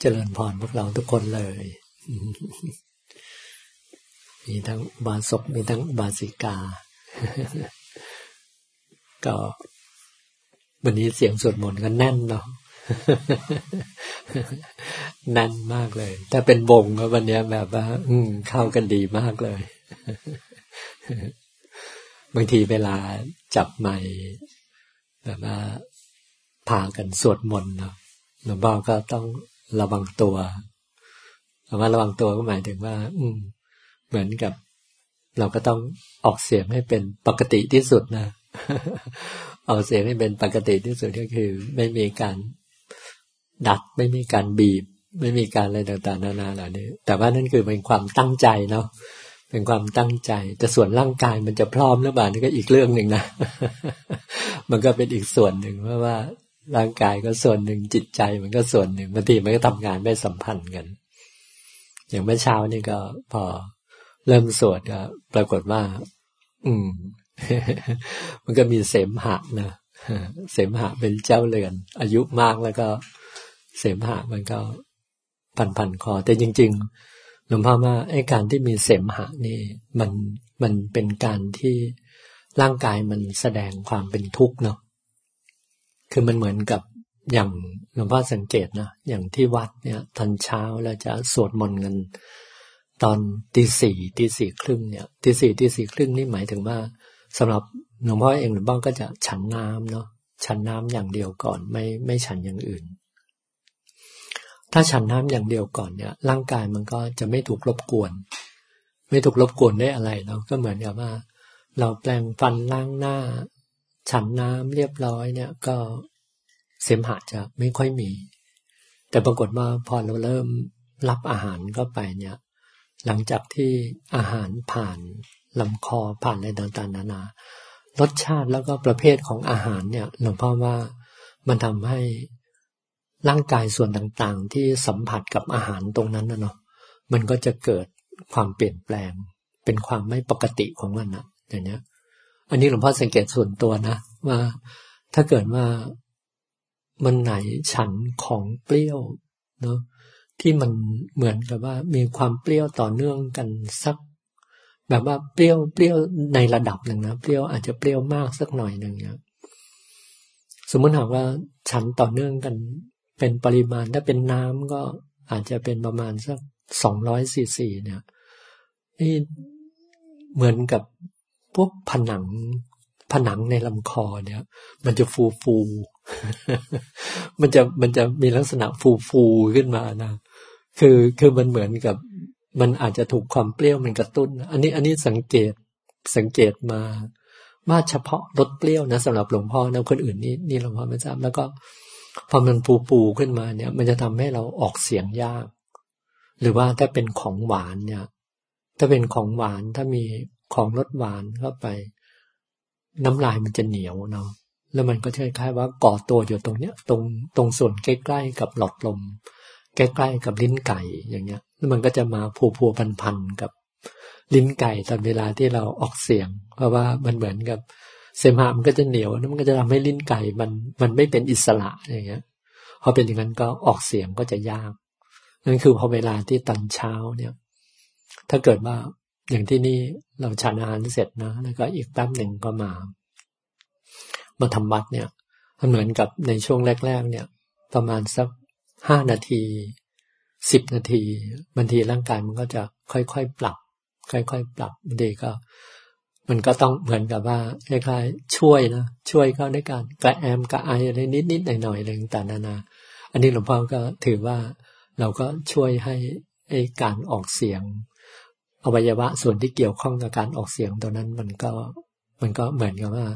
เจริญพรพวกเราทุกคนเลยมีทั้งบาศกมีทั้งบาสิกา ก็วันนี้เสียงสวดมนต์ก็แน่นเนาะแน่นมากเลยแต่เป็นวงก็วันนี้แบบว่า อืมเข้ากันดีมากเลย บางทีเวลาจับไม้แบบว่าพากันสวดมนต์เนาะ หลวงพ่อก็ต้องระวังตัวคำว่าระวังตัวก็หมายถึงว่า อืม เหมือนกับ เราก็ต้องออกเสียงให้เป็นปกติที่สุดนะออกเสียงให้เป็นปกติที่สุดก็คือ ไม่มีการดัดไม่มีการบีบ ไม่มีการอะไรต่างๆนานาเหล่านี้แต่ว่านั่นคือเป็นความตั้งใจเนาะเป็นความตั้งใจ แต่ส่วนร่างกายมันจะพร้อมหรือเปล่านี่ก็อีกเรื่องหนึ่งนะ มันก็เป็นอีกส่วนหนึ่งเพราะว่า ร่างกายก็ส่วนหนึ่งจิตใจมันก็ส่วนหนึ่งบางทีมันก็ทำงานไม่สัมพันธ์กัน อย่างเมื่อเช้านี่ก็พอเริ่มสวดก็ปรากฏว่า อืม มันก็มีเสมหะนะเสมหะเป็นเจ้าเรือน อายุมากแล้วก็ เสมหะมันก็พันพันคอ แต่จริง ๆ หลวงพ่อว่าไอ้การที่มีเสมหะนี่มันมันเป็นการที่ร่างกายมันแสดงความเป็นทุกข์เนาะ คือมันเหมือนกับอย่างหลวงพ่อสังเกตนะอย่างที่วัดเนี่ยตอนเช้าเราจะสวดมนต์กันตอนตีสี่ตีสี่ครึ่งเนี่ยตีสี่ตีสี่ครึ่งนี่หมายถึงว่าสำหรับหลวงพ่อเองหลวงพ่อก็จะฉันน้ำเนาะฉันน้ำอย่างเดียวก่อนไม่ไม่ฉันอย่างอื่น ถ้าฉันน้ำอย่างเดียวก่อนเนี่ย ร่างกายมันก็จะไม่ถูกรบกวน ไม่ถูกรบกวนได้อะไรเนาะก็เหมือนกับว่า เราแปลงฟันล้างหน้า ฉันน้ำเรียบร้อยเนี่ย ก็เสมหะจะไม่ค่อยมี แต่ปรากฏว่าพอเราเริ่มรับอาหารเข้าไปเนี่ย หลังจากที่อาหารผ่านลำคอผ่านอะไรต่างๆนานารสชาติแล้วก็ประเภทของอาหารเนี่ยหลวงพ่อว่ามันทำให้ร่างกายส่วนต่างๆ ที่สัมผัสกับอาหารตรงนั้นนะเนาะมันก็จะเกิดความเปลี่ยนแปลง เป็นความไม่ปกติของมันอะอย่างเนี้ย อันนี้หลวงพ่อสังเกตส่วนตัวนะว่าถ้าเกิดว่ามันไหนฉันของเปรี้ยวเนาะที่มันเหมือนกับว่า มีความเปรี้ยวต่อเนื่องกันสัก แบบว่าเปรี้ยวเปรี้ยวในระดับหนึ่งนะเปรี้ยวอาจจะเปรี้ยวมากสักหน่อยหนึ่งเนี่ยสมมติหากว่าฉันต่อเนื่องกัน เป็นปริมาณถ้าเป็นน้ำก็อาจจะเป็นประมาณสักสองร้อยซีซีเนี่ยนี่เหมือนกับ พวกผนังผนังในลำคอเนี่ย มันจะฟูฟู มันจะมันจะมีลักษณะฟูฟูขึ้นมานะคือคือมันเหมือนกับ มันอาจจะถูกความเปรี้ยวมันกระตุ้น อันนี้อันนี้สังเกตสังเกตมาว่าเฉพาะรสเปรี้ยวนะสำหรับหลวงพ่อนะคนอื่นนี่นี่หลวงพ่อไม่ทราบแล้วก็พอมันปูปูขึ้นมาเนี่ย มันจะทำให้เราออกเสียงยาก หรือว่าถ้าเป็นของหวานเนี่ย ถ้าเป็นของหวานถ้ามี ของรสหวานเข้าไป น้ำลายมันจะเหนียวเนาะแล้วมันก็คล้ายๆว่าก่อตัวอยู่ตรงเนี้ยตรงตรงส่วนใกล้ๆกับหลอดลม ใกล้ๆกับลิ้นไก่อย่างเงี้ย แล้วมันก็จะมาผูพัวพันๆกับลิ้นไก่ตอนเวลาที่เราออกเสียง เพราะว่ามันเหมือนกับเสมหะมันก็จะเหนียวแล้วมันก็จะทำให้ลิ้นไก่มันมันไม่เป็นอิสระอย่างเงี้ยพอเป็นอย่างนั้นก็ออกเสียงก็จะยากนั่นคือพอเวลาที่ตอนเช้าเนี่ย ถ้าเกิดว่า อย่างที่นี่เราฉันอาหารเสร็จนะ แล้วก็อีกแป๊บหนึ่งก็มา มาทำวัดเนี่ยมันเหมือนกับในช่วงแรก ๆ เนี่ย ประมาณสักห้านาทีสิบนาทีบางทีร่างกายมันก็จะค่อยๆปรับ ค่อยๆปรับบางทีก็ มันก็ต้องเหมือนกับว่าคล้ายๆช่วยนะช่วยเขาในการกระแอมกระไออะไรนิดๆหน่อยๆอะไรต่างๆนานา อันนี้หลวงพ่อก็ถือว่าเราก็ช่วยให้ไอ้การออกเสียง อวัยวะส่วนที่เกี่ยวข้องกับการออกเสียงตัวนั้นมันก็มันก็เหมือนกับว่า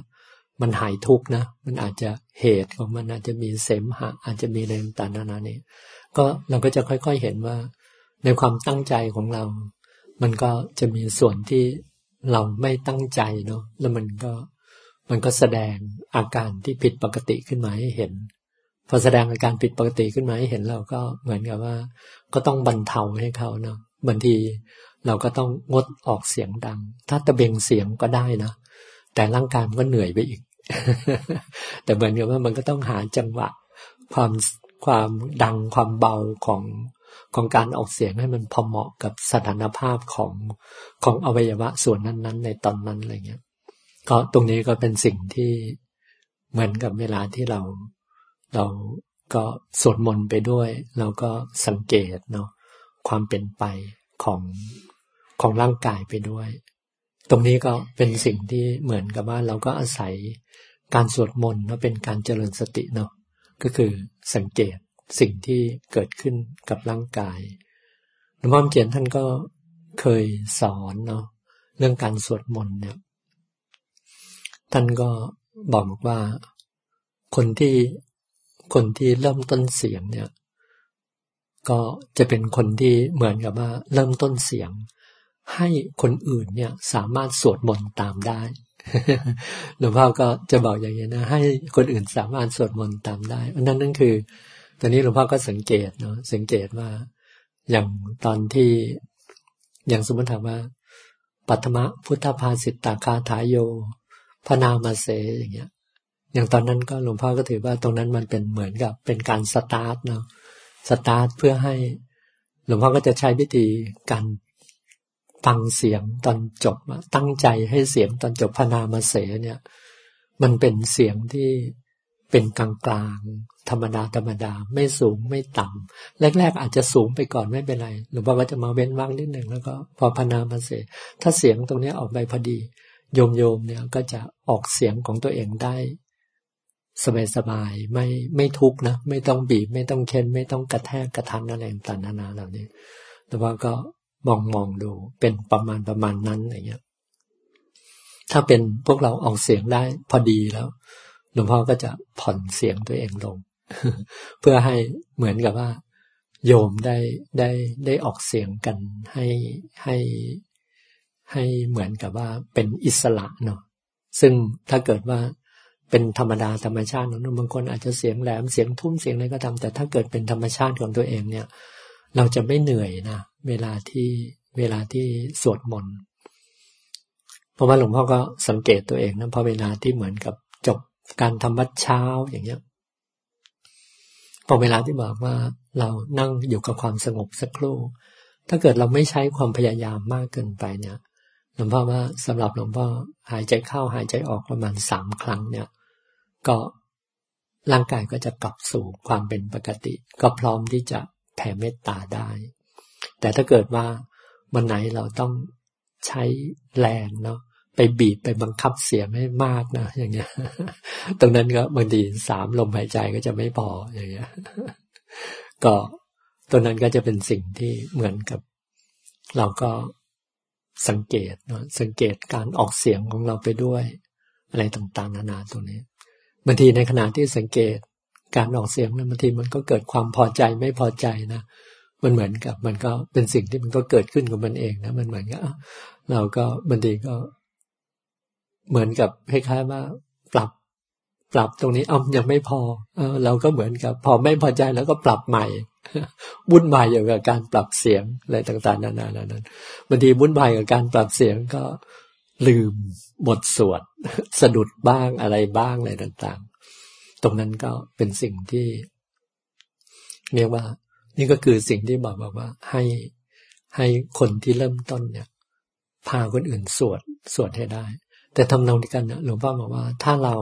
มันหายทุกนะ มันอาจจะเหตุของมันอาจจะมีเสมหะ อาจจะมีอะไรต่างๆนานานี่ก็เราก็จะค่อยๆเห็นว่า ในความตั้งใจของเรา มันก็จะมีส่วนที่เราไม่ตั้งใจเนาะแล้วมันก็มันก็แสดงอาการที่ผิดปกติขึ้นมาให้เห็น พอแสดงอาการผิดปกติขึ้นมาให้เห็นเราก็เหมือนกับว่า ก็ต้องบรรเทาให้เขาเนาะบางที เราก็ต้องงดออกเสียงดัง ถ้าตะเบงเสียงก็ได้นะ แต่ร่างกายมันก็เหนื่อยไปอีก แต่เหมือนกับว่ามันก็ต้องหาจังหวะ ความความดังความเบาของของการออกเสียงให้มันพอเหมาะกับสถานภาพของของอวัยวะส่วนนั้น ๆ ในตอนนั้นอะไรเงี้ย ก็ตรงนี้ก็เป็นสิ่งที่เหมือนกับเวลาที่เราเราก็สวดมนต์ไปด้วย เราก็สังเกตเนาะความเป็นไปของ ของร่างกายไปด้วย ตรงนี้ก็เป็นสิ่งที่เหมือนกับว่าเราก็อาศัยการสวดมนต์แล้วเป็นการเจริญสติเนาะก็คือสังเกตสิ่งที่เกิดขึ้นกับร่างกายหลวงพ่อเขียนท่านก็เคยสอนเนาะเรื่องการสวดมนต์เนี่ย ท่านก็บอกว่าคนที่คนที่เริ่มต้นเสียงเนี่ย ก็จะเป็นคนที่เหมือนกับว่า เริ่มต้นเสียง ให้คนอื่นเนี่ยสามารถสวดมนต์ตามได้หลวงพ่อก็จะบอกอย่างนี้นะให้คนอื่นสามารถสวดมนต์ตามได้นั่นนั่นคือตอนนี้หลวงพ่อก็สังเกตเนาะสังเกตว่า อย่างตอนที่อย่างสมมติถามว่า ปัตมะพุทธภาสิตตาคาถาโยพนามาเสอย่างเงี้ย อย่างตอนนั้นก็หลวงพ่อก็ถือว่าตรงนั้นมันเป็นเหมือนกับเป็นการสตาร์ทเนาะสตาร์ทเพื่อให้หลวงพ่อก็จะใช้วิธีการ ฟังเสียงตอนจบตั้งใจให้เสียงตอนจบพนามาเสเนี่ย มันเป็นเสียงที่เป็นกลางกลางธรรมดาธรรมดา ไม่สูงไม่ต่ำแรก ๆ อาจจะสูงไปก่อนไม่เป็นไร หรือว่าก็จะมาเว้นว่างนิดหนึ่งแล้วก็พอพนามาเสถ้าเสียงตรงนี้ออกไปพอดีโยมโยมเนี่ยก็จะออกเสียงของตัวเองได้สบายสบายไม่ไม่ทุกนะ ไม่ต้องบีบ ไม่ต้องเค้นไม่ต้องกระแทกกระทันอะไรต่างๆนานาเหล่านี้แต่ว่าก็ มองมองดูเป็นประมาณประมาณนั้นอย่างเงี้ย ถ้าเป็นพวกเราออกเสียงได้พอดีแล้วหลวงพ่อก็จะผ่อนเสียงตัวเองลง เพื่อให้เหมือนกับว่า โยมได้ได้ได้ออกเสียงกันให้ให้ให้เหมือนกับว่าเป็นอิสระเนาะซึ่งถ้าเกิดว่าเป็นธรรมดาธรรมชาติของบางคนอาจจะเสียงแหลมเสียงทุ่มเสียงอะไรก็ตามแต่ถ้าเกิดเป็นธรรมชาติของตัวเองเนี่ย เราจะไม่เหนื่อยนะ เวลาที่เวลาที่สวดมนต์เพราะว่าหลวงพ่อก็สังเกตตัวเองนะพอเวลาที่เหมือนกับจบการทำวัดเช้าอย่างเงี้ยพอเวลาที่บอกว่าเรานั่งอยู่กับความสงบสักครู่ ถ้าเกิดเราไม่ใช้ความพยายามมากเกินไปเนี่ยหลวงพ่อว่าสำหรับหลวงพ่อหายใจเข้าหายใจออกประมาณสามครั้งเนี่ย ก็ร่างกายก็จะกลับสู่ความเป็นปกติ ก็พร้อมที่จะแผ่เมตตาได้ แต่ถ้าเกิดว่าวันไหนเราต้องใช้แรงเนาะไปบีบไปบังคับเสียงให้มากนะอย่างเงี้ย ตรงนั้นก็บางทีสามลมหายใจก็จะไม่พออย่างเงี้ย ก็ตรงนั้นก็จะเป็นสิ่งที่เหมือนกับ เราก็สังเกตเนาะสังเกตการออกเสียงของเราไปด้วย อะไรต่างๆ นานาตรงนี้บางทีในขณะที่สังเกตการออกเสียงนั้นบางทีมันก็เกิดความพอใจไม่พอใจนะ มันเหมือนกับ มันก็เป็นสิ่งที่มันก็เกิดขึ้นกับมันเองนะมันเหมือนกับเราก็บางทีก็ เหมือนกับคล้ายๆว่าปรับ ปรับตรงนี้อ้ายังไม่พอเออเราก็เหมือนกับ พอไม่พอใจแล้วก็ปรับใหม่วุ่นวายอยู่กับการปรับเสียงอะไรต่าง ๆ นานานั้นบางทีวุ่นวายกับการปรับเสียงก็ลืมบทสวดสะดุดบ้างอะไรบ้างอะไรต่าง ๆ ตรงนั้นก็เป็นสิ่งที่ เรียกว่า นี่ก็คือสิ่งที่บอกบอกว่าให้ให้คนที่เริ่มต้นเนี่ย พาคนอื่นสวดสวดให้ได้ แต่ทำนองเดียวกันนะหลวงพ่อบอกว่าถ้าเรา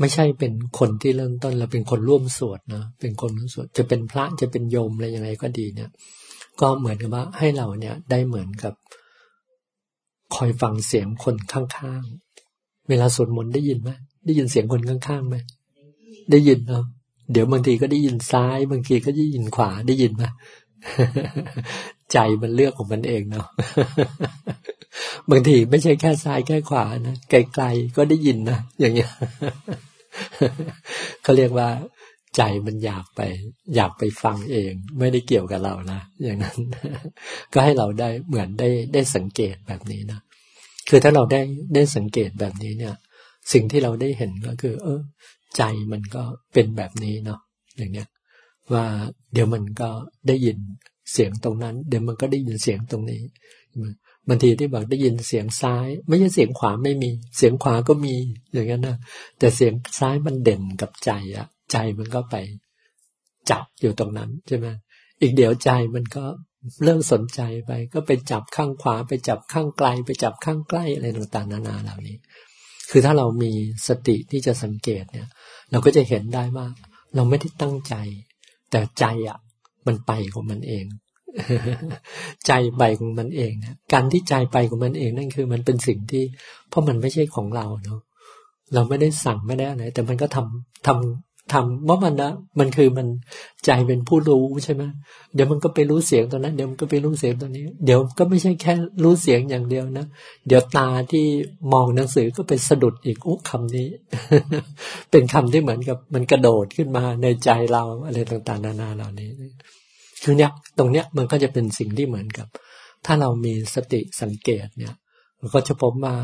ไม่ใช่เป็นคนที่เริ่มต้นเราเป็นคนร่วมสวดนะเป็นคนร่วมสวดจะเป็นพระจะเป็นโยมอะไรยังไงก็ดีเนี่ย ก็เหมือนกับว่าให้เราเนี่ยได้เหมือนกับ คอยฟังเสียงคนข้างๆเวลาสวดมนต์ได้ยินไหมได้ยินเสียงคนข้างๆไหมได้ยินเนาะ เดี๋ยวบางทีก็ได้ยินซ้าย บางทีก็ได้ยินขวาได้ยินไหมใจมันเลือกของมันเองเนาะบางทีไม่ใช่แค่ซ้ายแค่ขวานะไกลๆก็ได้ยินนะอย่างเงี้ยเขาเรียกว่า ใจมันอยากไป อยากไปฟังเอง ไม่ได้เกี่ยวกับเรานะอย่างนั้น ก็ให้เราได้เหมือนได้ได้สังเกตแบบนี้นะคือถ้าเราได้ได้สังเกตแบบนี้เนี่ย สิ่งที่เราได้เห็นก็คือ เออ ใจมันก็เป็นแบบนี้เนาะอย่างเนี้ยว่าเดี๋ยวมันก็ได้ยินเสียงตรงนั้น เดี๋ยวมันก็ได้ยินเสียงตรงนี้บางทีที่บอกได้ยินเสียงซ้าย ไม่ใช่เสียงขวาไม่มี เสียงขวาก็มีอย่างนั้นนะแต่เสียงซ้ายมันเด่นกับใจอะใจมันก็ไปจับอยู่ตรงนั้นใช่ไหมอีกเดี๋ยวใจมันก็เริ่มสนใจไป ก็ไปจับข้างขวาไปจับข้างไกล ไปจับข้างใกล้อะไรต่างๆนานาเหล่านี้ คือถ้าเรามีสติที่จะสังเกตเนี่ย เราก็จะเห็นได้ว่าเราไม่ได้ตั้งใจ แต่ใจอะ มันไปของมันเอง ใจไปของมันเองนะการที่ใจไปของมันเองนั่นคือมันเป็นสิ่งที่ เพราะมันไม่ใช่ของเราเนาะเราไม่ได้สั่งไม่ได้อะไรแต่มันก็ทำทำ ทำเพราะมันนะมันคือมันใจเป็นผู้รู้ใช่ไหมเดี๋ยวมันก็ไปรู้เสียงตอนนั้น เดี๋ยวมันก็ไปรู้เสียงตอนนี้ เดี๋ยวก็ไม่ใช่แค่รู้เสียงอย่างเดียวนะ เดี๋ยวตาที่มองหนังสือก็เป็นสะดุดอีกโอ้คำนี้ เป็นคำที่เหมือนกับมันกระโดดขึ้นมาในใจเราอะไรต่างๆ นานาเหล่านี้คือเนี้ยตรงเนี้ยมันก็จะเป็นสิ่งที่เหมือนกับ ถ้าเรามีสติสังเกตเนี่ยเราก็จะพบว่า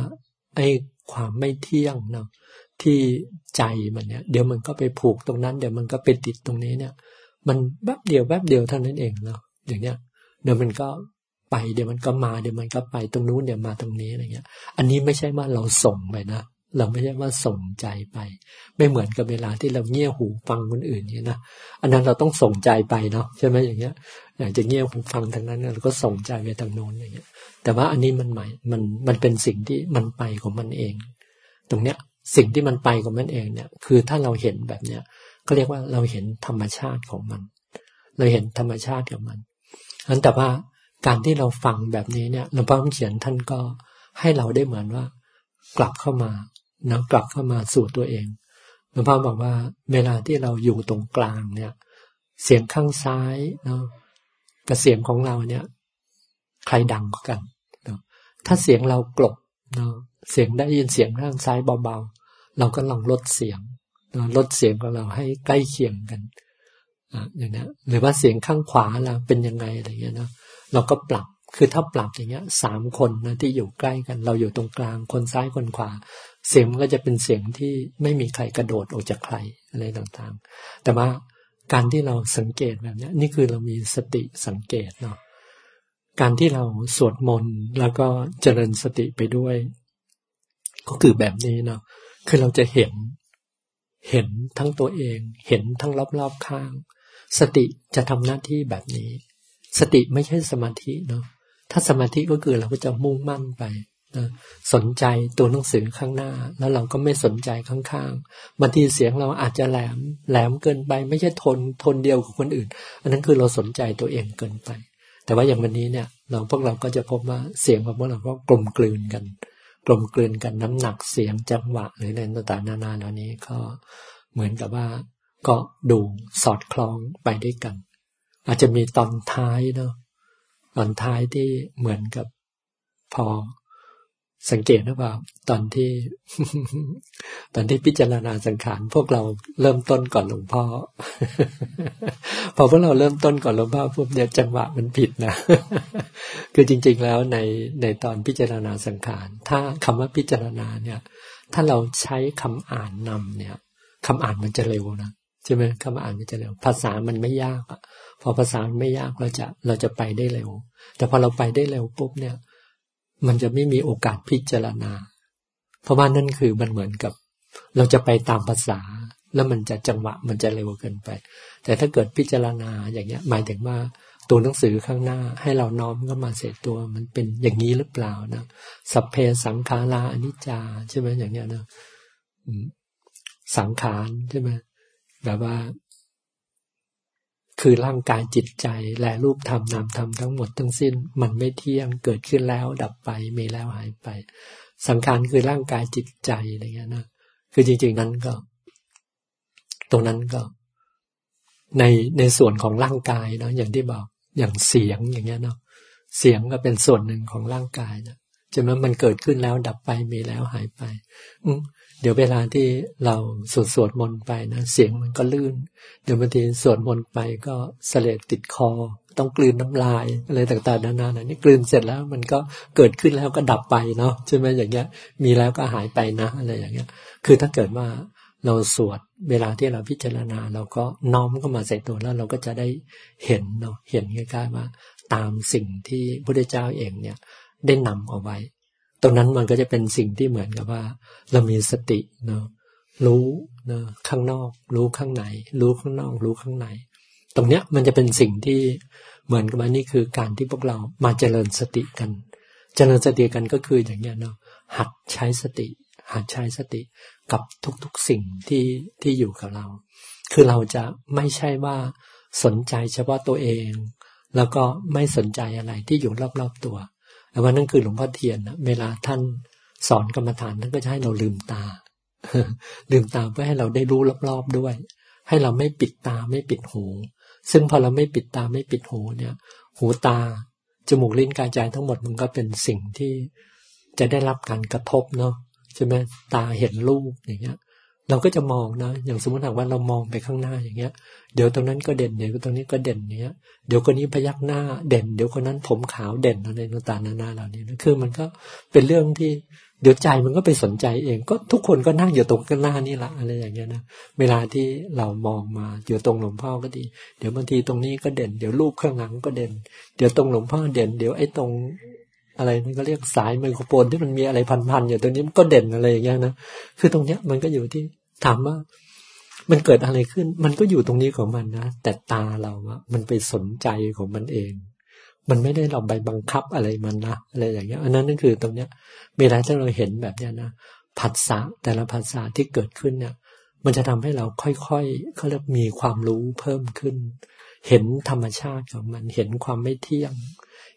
ไอ้ความไม่เที่ยงเนาะ ที่ใจมันเนี่ย เดี๋ยวมันก็ไปผูกตรงนั้น เดี๋ยวมันก็ไปติดตรงนี้เนี่ย มันแป๊บเดียวแป๊บเดียวเท่านั้นเองเนาะอย่างเนี้ยเดี๋ยวมันก็ไปเดี๋ยวมันก็มาเดี๋ยวมันก็ไปตรงนู้นเดี๋ยวมาตรงนี้อะไรเงี้ย อันนี้ไม่ใช่ว่าเราส่งไปนะเราไม่ใช่ว่าส่งใจไป ไม่เหมือนกับเวลาที่เราเงี่ยหูฟังคนอื่นเนี่ยนะอันนั้นเราต้องส่งใจไปเนาะใช่ไหมอย่างเงี้ยอยากจะเงี่ยหูฟังทางนั้นเราก็ส่งใจไปทางโน้นอย่างเงี้ย แต่ว่าอันนี้มันหมายมันมันเป็นสิ่งที่มันไปของมันเอง ตรงเนี้ย สิ่งที่มันไปของมันเองเนี่ย คือถ้าเราเห็นแบบเนี้ยก็เรียกว่าเราเห็นธรรมชาติของมัน เราเห็นธรรมชาติของมันนั้นแต่ว่าการที่เราฟังแบบนี้เนี่ยหลวงพ่อเขียนท่านก็ให้เราได้เหมือนว่า กลับเข้ามานะกลับเข้ามาสู่ตัวเองหลวงพ่อบอกว่า เวลาที่เราอยู่ตรงกลางเนี่ย เสียงข้างซ้ายเนาะกับเสียงของเราเนี่ย ใครดังกว่ากันเนาะถ้าเสียงเรากลบเนาะ เสียงได้ยินเสียงข้างซ้ายเบาๆ เราก็ลองลดเสียงลดเสียงของเราให้ใกล้เคียงกันอย่างนี้หรือว่าเสียงข้างขวาเราเป็นยังไงอะไรเงี้ยเนาะเราก็ปรับคือถ้าปรับอย่างเงี้ยสามคนนะที่อยู่ใกล้กัน เราอยู่ตรงกลางคนซ้ายคนขวา เสียงมันก็จะเป็นเสียงที่ไม่มีใครกระโดดออกจากใครอะไรต่างๆ แต่ว่าการที่เราสังเกตแบบนี้นี่คือเรามีสติสังเกตเนาะการที่เราสวดมนต์แล้วก็เจริญสติไปด้วย ก็คือแบบนี้เนาะคือเราจะเห็น เห็นทั้งตัวเอง เห็นทั้งรอบๆข้าง สติจะทำหน้าที่แบบนี้ สติไม่ใช่สมาธิเนาะถ้าสมาธิก็คือเราก็จะมุ่งมั่นไปนะสนใจตัวหนังสือข้างหน้า แล้วเราก็ไม่สนใจข้างๆบางทีเสียงเราอาจจะแหลมแหลมเกินไป ไม่ใช่ทนทนเดียวกับคนอื่น อันนั้นคือเราสนใจตัวเองเกินไป แต่ว่าอย่างวันนี้เนี่ย เราพวกเราก็จะพบว่าเสียงของพวกเราก็กลมกลืนกัน กลมกลืนกันน้ำหนักเสียงจังหวะหรืออะไรต่างๆนานาเหล่านี้ก็เหมือนกับว่า ก็ดูสอดคล้องไปด้วยกัน อาจจะมีตอนท้ายเนาะตอนท้ายที่เหมือนกับพอ สังเกตหรือเปล่า ตอนที่ ตอนที่พิจารณาสังขารพวกเราเริ่มต้นก่อนหลวงพ่อ พอพวกเราเริ่มต้นก่อนหลวงพ่อพวกเดี๋ยจังหวะมันผิดนะ คือจริง ๆ แล้วในในตอนพิจารณาสังขารถ้าคำว่าพิจารณาเนี่ย ถ้าเราใช้คำอ่านนำเนี่ยคำอ่านมันจะเร็วนะใช่ไหมคำอ่านมันจะเร็ว ภาษามันไม่ยากอะพอภาษามันไม่ยากเราจะเราจะไปได้เร็ว แต่พอเราไปได้เร็วปุ๊บเนี่ย มันจะไม่มีโอกาสพิจารณา เพราะว่านั่นคือมันเหมือนกับ เราจะไปตามภาษา แล้วมันจะจังหวะมันจะเร็วเกินไป แต่ถ้าเกิดพิจารณาอย่างเงี้ย หมายถึงว่าตัวหนังสือข้างหน้า ให้เราน้อมก็มาเสร็จตัวมันเป็นอย่างนี้หรือเปล่านะสัพเพสังขาราอนิจจาใช่ไหมอย่างเงี้ยนะสังขารใช่ไหมแบบว่า คือร่างกายจิตใจและรูปธรรมนามธรรมทั้งหมดทั้งสิ้น มันไม่เที่ยงเกิดขึ้นแล้ว ดับไปมีแล้วหายไป สังขารคือร่างกายจิตใจอะไรเงี้ยนะคือจริง ๆ นั้นก็ ตรงนั้นก็ ในในส่วนของร่างกายเนาะอย่างที่บอกอย่างเสียงอย่างเงี้ยเนาะเสียงก็เป็นส่วนหนึ่งของร่างกายนะจะมันมันเกิดขึ้นแล้วดับไปมีแล้วหายไปอื เดี๋ยวเวลาที่เราสวดสวดมนต์ไปนะเสียงมันก็ลื่น เดี๋ยวบางทีสวดมนต์ไปก็เสลดติดคอ ต้องกลืนน้ำลายอะไรต่างๆนานานะนี่กลืนเสร็จแล้วมันก็เกิดขึ้นแล้วก็ดับไปเนาะใช่ไหมอย่างเงี้ย มีแล้วก็หายไปนะอะไรอย่างเงี้ย คือถ้าเกิดว่าเราสวดเวลาที่เราพิจารณา เราก็น้อมเข้ามาใส่ตัวแล้วเราก็จะได้เห็นเนาะเห็นใกล้ๆว่า ตามสิ่งที่พระพุทธเจ้าเองเนี่ยได้นำเอาไว้ ตรงนั้นมันก็จะเป็นสิ่งที่เหมือนกับว่า เรามีสติเนาะรู้เนาะข้างนอก รู้ข้างในรู้ข้างนอก รู้ข้างใน ตรงเนี้ยมันจะเป็นสิ่งที่เหมือนกับว่านี่คือการที่พวกเรามาเจริญสติกัน เจริญสติกันก็คืออย่างเงี้ยเนาะหัดใช้สติ หัดใช้สติกับทุกๆสิ่งที่ที่อยู่กับเรา คือเราจะไม่ใช่ว่าสนใจเฉพาะตัวเอง แล้วก็ไม่สนใจอะไรที่อยู่รอบๆตัว แต่ว่านั่นคือหลวงพ่อเทียนนะเวลาท่านสอนกรรมฐานท่านก็จะให้เราลืมตา ลืมตาเพื่อให้เราได้รู้รอบๆด้วย ให้เราไม่ปิดตาไม่ปิดหู ซึ่งพอเราไม่ปิดตาไม่ปิดหูเนี่ย หูตาจมูกลิ้นกายใจทั้งหมดมันก็เป็นสิ่งที่จะได้รับการกระทบเนาะใช่ไหมตาเห็นรูปอย่างเงี้ย เราก็จะมองนะ อย่างสมมติว่าเรามองไปข้างหน้าอย่างเงี้ย เดี๋ยวตรงนั้นก็เด่น เดี๋ยวตรงนี้ก็เด่นเนี้ย เดี๋ยวคนนี้พยักหน้าเด่น เดี๋ยวคนนั้นผมขาวเด่นอะไรต่างๆนานาเหล่านี้นะคือมันก็เป็นเรื่องที่เดี๋ยวใจมันก็ไปสนใจเอง ก็ทุกคนก็นั่งอยู่ตรงข้างหน้านี่แหละอะไรอย่างเงี้ยนะ เวลาที่เรามองมาอยู่ตรงหลวงพ่อก็ดี เดี๋ยวบางทีตรงนี้ก็เด่น เดี๋ยวรูปข้างหลังก็เด่น เดี๋ยวตรงหลวงพ่อเด่น เดี๋ยวไอ้ตรง อะไรนั่นก็เรียกสายไมโครโฟนที่มันมีอะไรพันๆอยู่ตรงนี้มันก็เด่นอะไรอย่างเงี้ยนะคือตรงเนี้ยมันก็อยู่ที่ถามว่ามันเกิดอะไรขึ้น มันก็อยู่ตรงนี้ของมันนะแต่ตาเราอะมันไปสนใจของมันเอง มันไม่ได้เราไปบังคับอะไรมันนะอะไรอย่างเงี้ย อันนั้นนั่นคือตรงเนี้ยเวลาที่เราเห็นแบบเนี้ยนะผัสสะแต่ละผัสสะที่เกิดขึ้นเนี่ย มันจะทำให้เราค่อยๆเขาเรียกมีความรู้เพิ่มขึ้น เห็นธรรมชาติของมันเห็นความไม่เที่ยง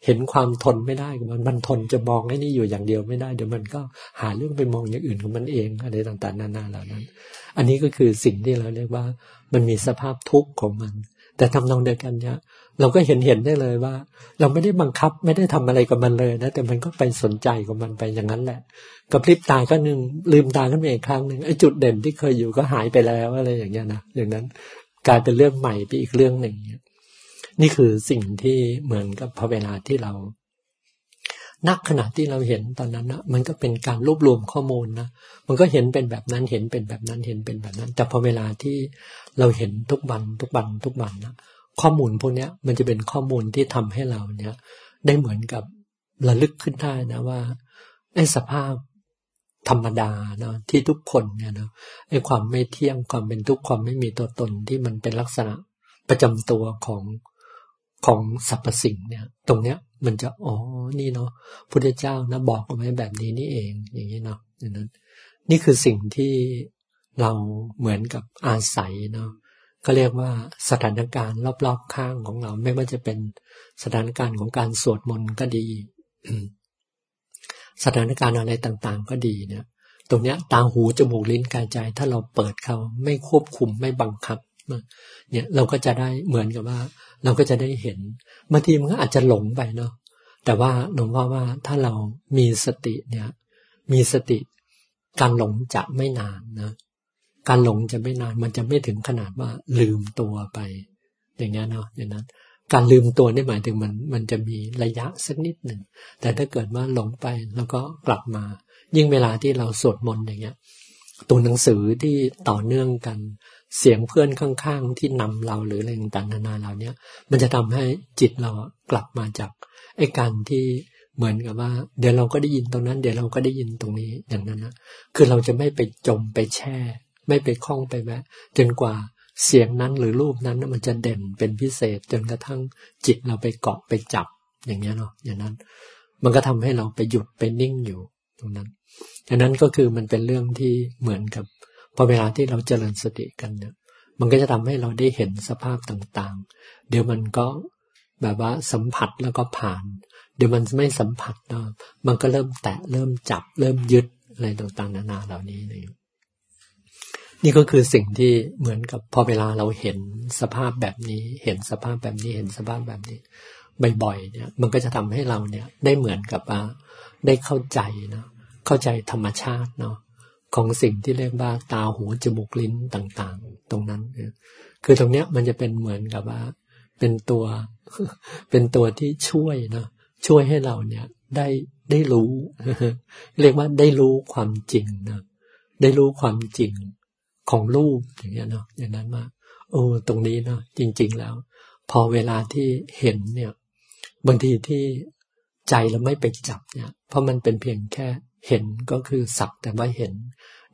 เห็นความทนไม่ได้ของมันมันทนจะมองไอ้นี่อยู่อย่างเดียวไม่ได้เดี๋ยวมันก็หาเรื่องไปมองอย่างอื่นของมันเองอะไรต่างๆนานาเหล่านั้น อันนี้ก็คือสิ่งที่เราเรียกว่า มันมีสภาพทุกข์ของมัน แต่ทำนองเดียวกันเนี่ยเราก็เห็นเห็นได้เลยว่า เราไม่ได้บังคับไม่ได้ทำอะไรกับมันเลยนะ แต่มันก็ไปสนใจของมันไปอย่างนั้นแหละกับพริบตาก็หนึ่งลืมตาขึ้นมาอีกครั้งหนึ่งไอ้จุดเด่นที่เคยอยู่ก็หายไปแล้วอะไรอย่างเงี้ยนะอย่างนั้น กลายเป็นเรื่องใหม่ไปอีกเรื่องหนึ่งนี่ นี่คือสิ่งที่เหมือนกับพอเวลาที่เรานักขณะที่เราเห็นตอนนั้นนะมันก็เป็นการรวบรวมข้อมูลนะมันก็เห็นเป็นแบบนั้นเห็นเป็นแบบนั้นเห็นเป็นแบบนั้น แต่พอเวลาที่เราเห็นทุกวันทุกวันทุกวันนะข้อมูลพวกนี้มันจะเป็นข้อมูลที่ทำให้เราเนี่ย ได้เหมือนกับระลึกขึ้นได้นะว่าไอ้สภาพธรรมดาเนาะที่ทุกคนเนี่ยนะไอ้ความไม่เที่ยงความเป็นทุกข์ความไม่มีตัวตนที่มันเป็นลักษณะประจำตัวของ ของสรรพสิ่งเนี่ย ตรงเนี้ยมันจะอ๋อนี่เนาะพุทธเจ้านะบอกเอาไว้แบบนี้นี่เอง อย่างนี้เนาะอย่างนั้น นี่คือสิ่งที่เราเหมือนกับอาศัยเนาะก็เรียกว่าสถานการณ์รอบๆข้างของเรา ไม่ว่าจะเป็นสถานการณ์ของการสวดมนต์ก็ดีสถานการณ์อะไรต่างๆ ก็ดีเนี่ยตรงเนี้ยตาหูจมูกลิ้นกายใจ ถ้าเราเปิดเขาไม่ควบคุมไม่บังคับเนี่ยเราก็จะได้เหมือนกับว่า เราก็จะได้เห็นบางทีมันก็อาจจะหลงไปเนาะแต่ว่าหลวงพ่อว่าถ้าเรามีสติเนี่ย มีสติ การหลงจะไม่นานนะการหลงจะไม่นานมันจะไม่ถึงขนาดว่าลืมตัวไป อย่างนี้เนาะอย่างนั้น การลืมตัวนี่หมายถึงมัน มันจะมีระยะสักนิดหนึ่งแต่ถ้าเกิดว่าหลงไปแล้วก็กลับมา ยิ่งเวลาที่เราสวดมนต์อย่างเงี้ยตัวหนังสือที่ต่อเนื่องกัน เสียงเพื่อนข้างๆ ที่นำเราหรืออะไรต่างๆนานาเราเนี้ยมันจะทำให้จิตเรากลับมาจากไอ้การที่เหมือนกับว่า เดี๋ยวเราก็ได้ยินตรงนั้น เดี๋ยวเราก็ได้ยินตรงนี้อย่างนั้นนะคือเราจะไม่ไปจมไปแช่ ไม่ไปคล้องไปแวะจนกว่าเสียงนั้นหรือรูปนั้นมันจะเด่นเป็นพิเศษจนกระทั่งจิตเราไปเกาะไปจับอย่างนี้เนาะอย่างนั้น มันก็ทำให้เราไปหยุดไปนิ่งอยู่ตรงนั้นอันนั้นก็คือมันเป็นเรื่องที่เหมือนกับ พอเวลาที่เราเจริญสติกันเนี่ยมันก็จะทำให้เราได้เห็นสภาพต่างๆ เดี๋ยวมันก็แบบว่าสัมผัสแล้วก็ผ่าน เดี๋ยวมันไม่สัมผัสนะมันก็เริ่มแตะเริ่มจับ เริ่มยึดอะไรต่างๆนานาเหล่านี้นี่นี่ก็คือสิ่งที่เหมือนกับพอเวลาเราเห็นสภาพแบบนี้ เห็นสภาพแบบนี้เห็นสภาพแบบนี้บ่อยๆเนี่ย มันก็จะทำให้เราเนี่ยได้เหมือนกับว่าได้เข้าใจเนาะเข้าใจธรรมชาติเนาะ ของสิ่งที่เรียกว่าตาหูจมูกลิ้นต่าง ๆ ตรงนั้นคือตรงเนี้ยมันจะเป็นเหมือนกับว่า เป็นตัวเป็นตัวที่ช่วยนะช่วยให้เราเนี่ยได้ได้รู้ เรียกว่าได้รู้ความจริงนะได้รู้ความจริงของรูปอย่างเงี้ยเนาะอย่างนั้นมาโอ้ตรงนี้เนาะจริง ๆ แล้ว พอเวลาที่เห็นเนี่ย บางทีที่ใจเราไม่ไปจับเนี่ย เพราะมันเป็นเพียงแค่ เห็นก็คือสักแต่ว่าเห็น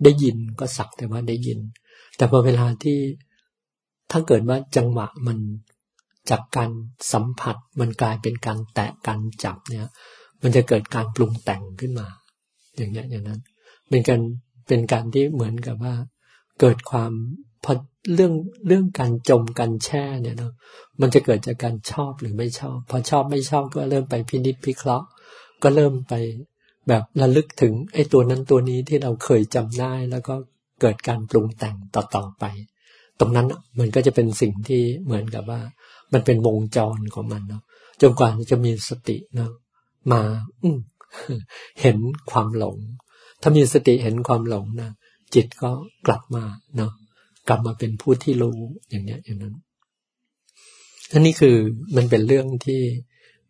ได้ยินก็สักแต่ว่าได้ยิน แต่พอเวลาที่ถ้าเกิดว่าจังหวะมันจากการสัมผัสมันกลายเป็นการแตะการจับเนี่ย มันจะเกิดการปรุงแต่งขึ้นมา อย่างเงี้ยอย่างนั้น เป็นการเป็นการที่เหมือนกับว่า เกิดความพอเรื่องเรื่องการจมการแช่เนี่ยเนาะมันจะเกิดจากการชอบหรือไม่ชอบ พอชอบไม่ชอบก็เริ่มไปพินิจพิเคราะห์ ก็เริ่มไป แบบระลึกถึงไอ้ตัวนั้นตัวนี้ที่เราเคยจำได้แล้วก็เกิดการปรุงแต่งต่อๆไป ตรงนั้นมันก็จะเป็นสิ่งที่เหมือนกับว่า มันเป็นวงจรของมันเนาะจนกว่าจะมีสติเนาะมาอืเห็นความหลง ถ้ามีสติเห็นความหลงนะจิตก็กลับมาเนาะกลับมาเป็นผู้ที่รู้อย่างเนี้ยอย่างนั้นอันนี้คือมันเป็นเรื่องที่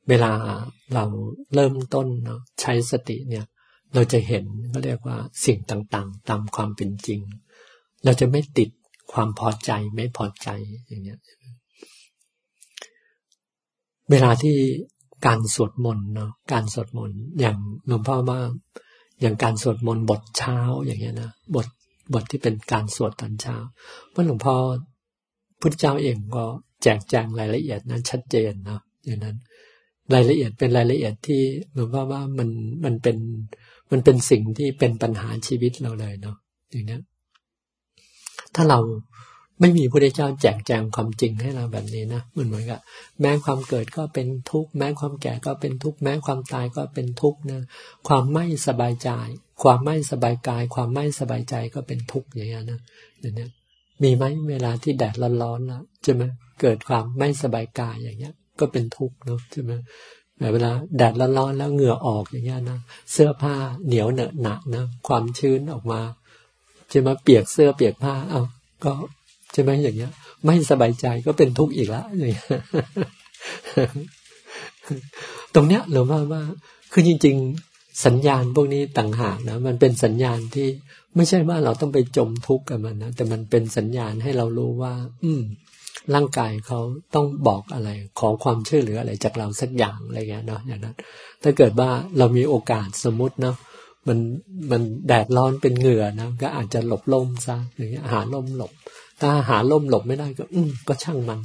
เวลาเราเริ่มต้นเนาะใช้สติเนี่ย เราจะเห็นก็เรียกว่าสิ่งต่างๆ ตามความเป็นจริง เราจะไม่ติดความพอใจไม่พอใจอย่างเงี้ยเวลาที่การสวดมนต์เนาะการสวดมนต์อย่างหลวงพ่อว่าอย่างการสวดมนต์บทเช้าอย่างเงี้ยนะบทบทที่เป็นการสวดตอนเช้าเพราะหลวงพ่อพุทธเจ้าเองก็แจกแจงรายละเอียดนั้นชัดเจนเนาะอย่างนั้น รายละเอียดเป็นรายละเอียดที่หลวงพ่อว่ามันมันเป็นมันเป็นสิ่งที่เป็นปัญหาชีวิตเราเลยเนาะอย่างนี้ถ้าเราไม่มีพระเจ้าแจกแจงความจริงให้เราแบบนี้นะมันเหมือนกับแม้ความเกิดก็เป็นทุกข์แม้ความแก่ก็เป็นทุกข์แม้ความตายก็เป็นทุกข์นะความไม่สบายใจ ความไม่สบายกาย ความไม่สบายใจก็เป็นทุกข์อย่างนี้นะอย่างนี้มีไหมเวลาที่แดดร้อนๆแล้วใช่ไหมเกิดความไม่สบายกายอย่างเงี้ย ก็เป็นทุกข์เนาะใช่ไหมแต่เวลาแดดร้อนๆแล้วเหงื่อออกอย่างเงี้ยนะเสื้อผ้าเหนียวเหนอะหนะนะความชื้นออกมาใช่ไหมเปียกเสื้อเปียกผ้าเอาก็ใช่ไหมอย่างเงี้ย ไม่สบายใจก็เป็นทุกข์อีกล้วอย่างเงี้ยตรงเนี้ยหรือว่าว่าคือจริง ๆ สัญญาณพวกนี้ต่างหากนะมันเป็นสัญญาณที่ไม่ใช่ว่าเราต้องไปจมทุกข์กับมันนะแต่มันเป็นสัญญาณให้เรารู้ว่า อืม ร่างกายเขาต้องบอกอะไร ขอความช่วยเหลืออะไรจากเราสักอย่างอะไรเงี้ยเนาะอย่างนั้น ถ้าเกิดว่าเรามีโอกาสสมมติเนาะมันมันแดดร้อนเป็นเหงื่อนะก็อาจจะหลบล่มซะอย่างเงี้ยหาล่มหลบ ถ้าหาล่มหลบไม่ได้ก็ อืมก็ช่างมัน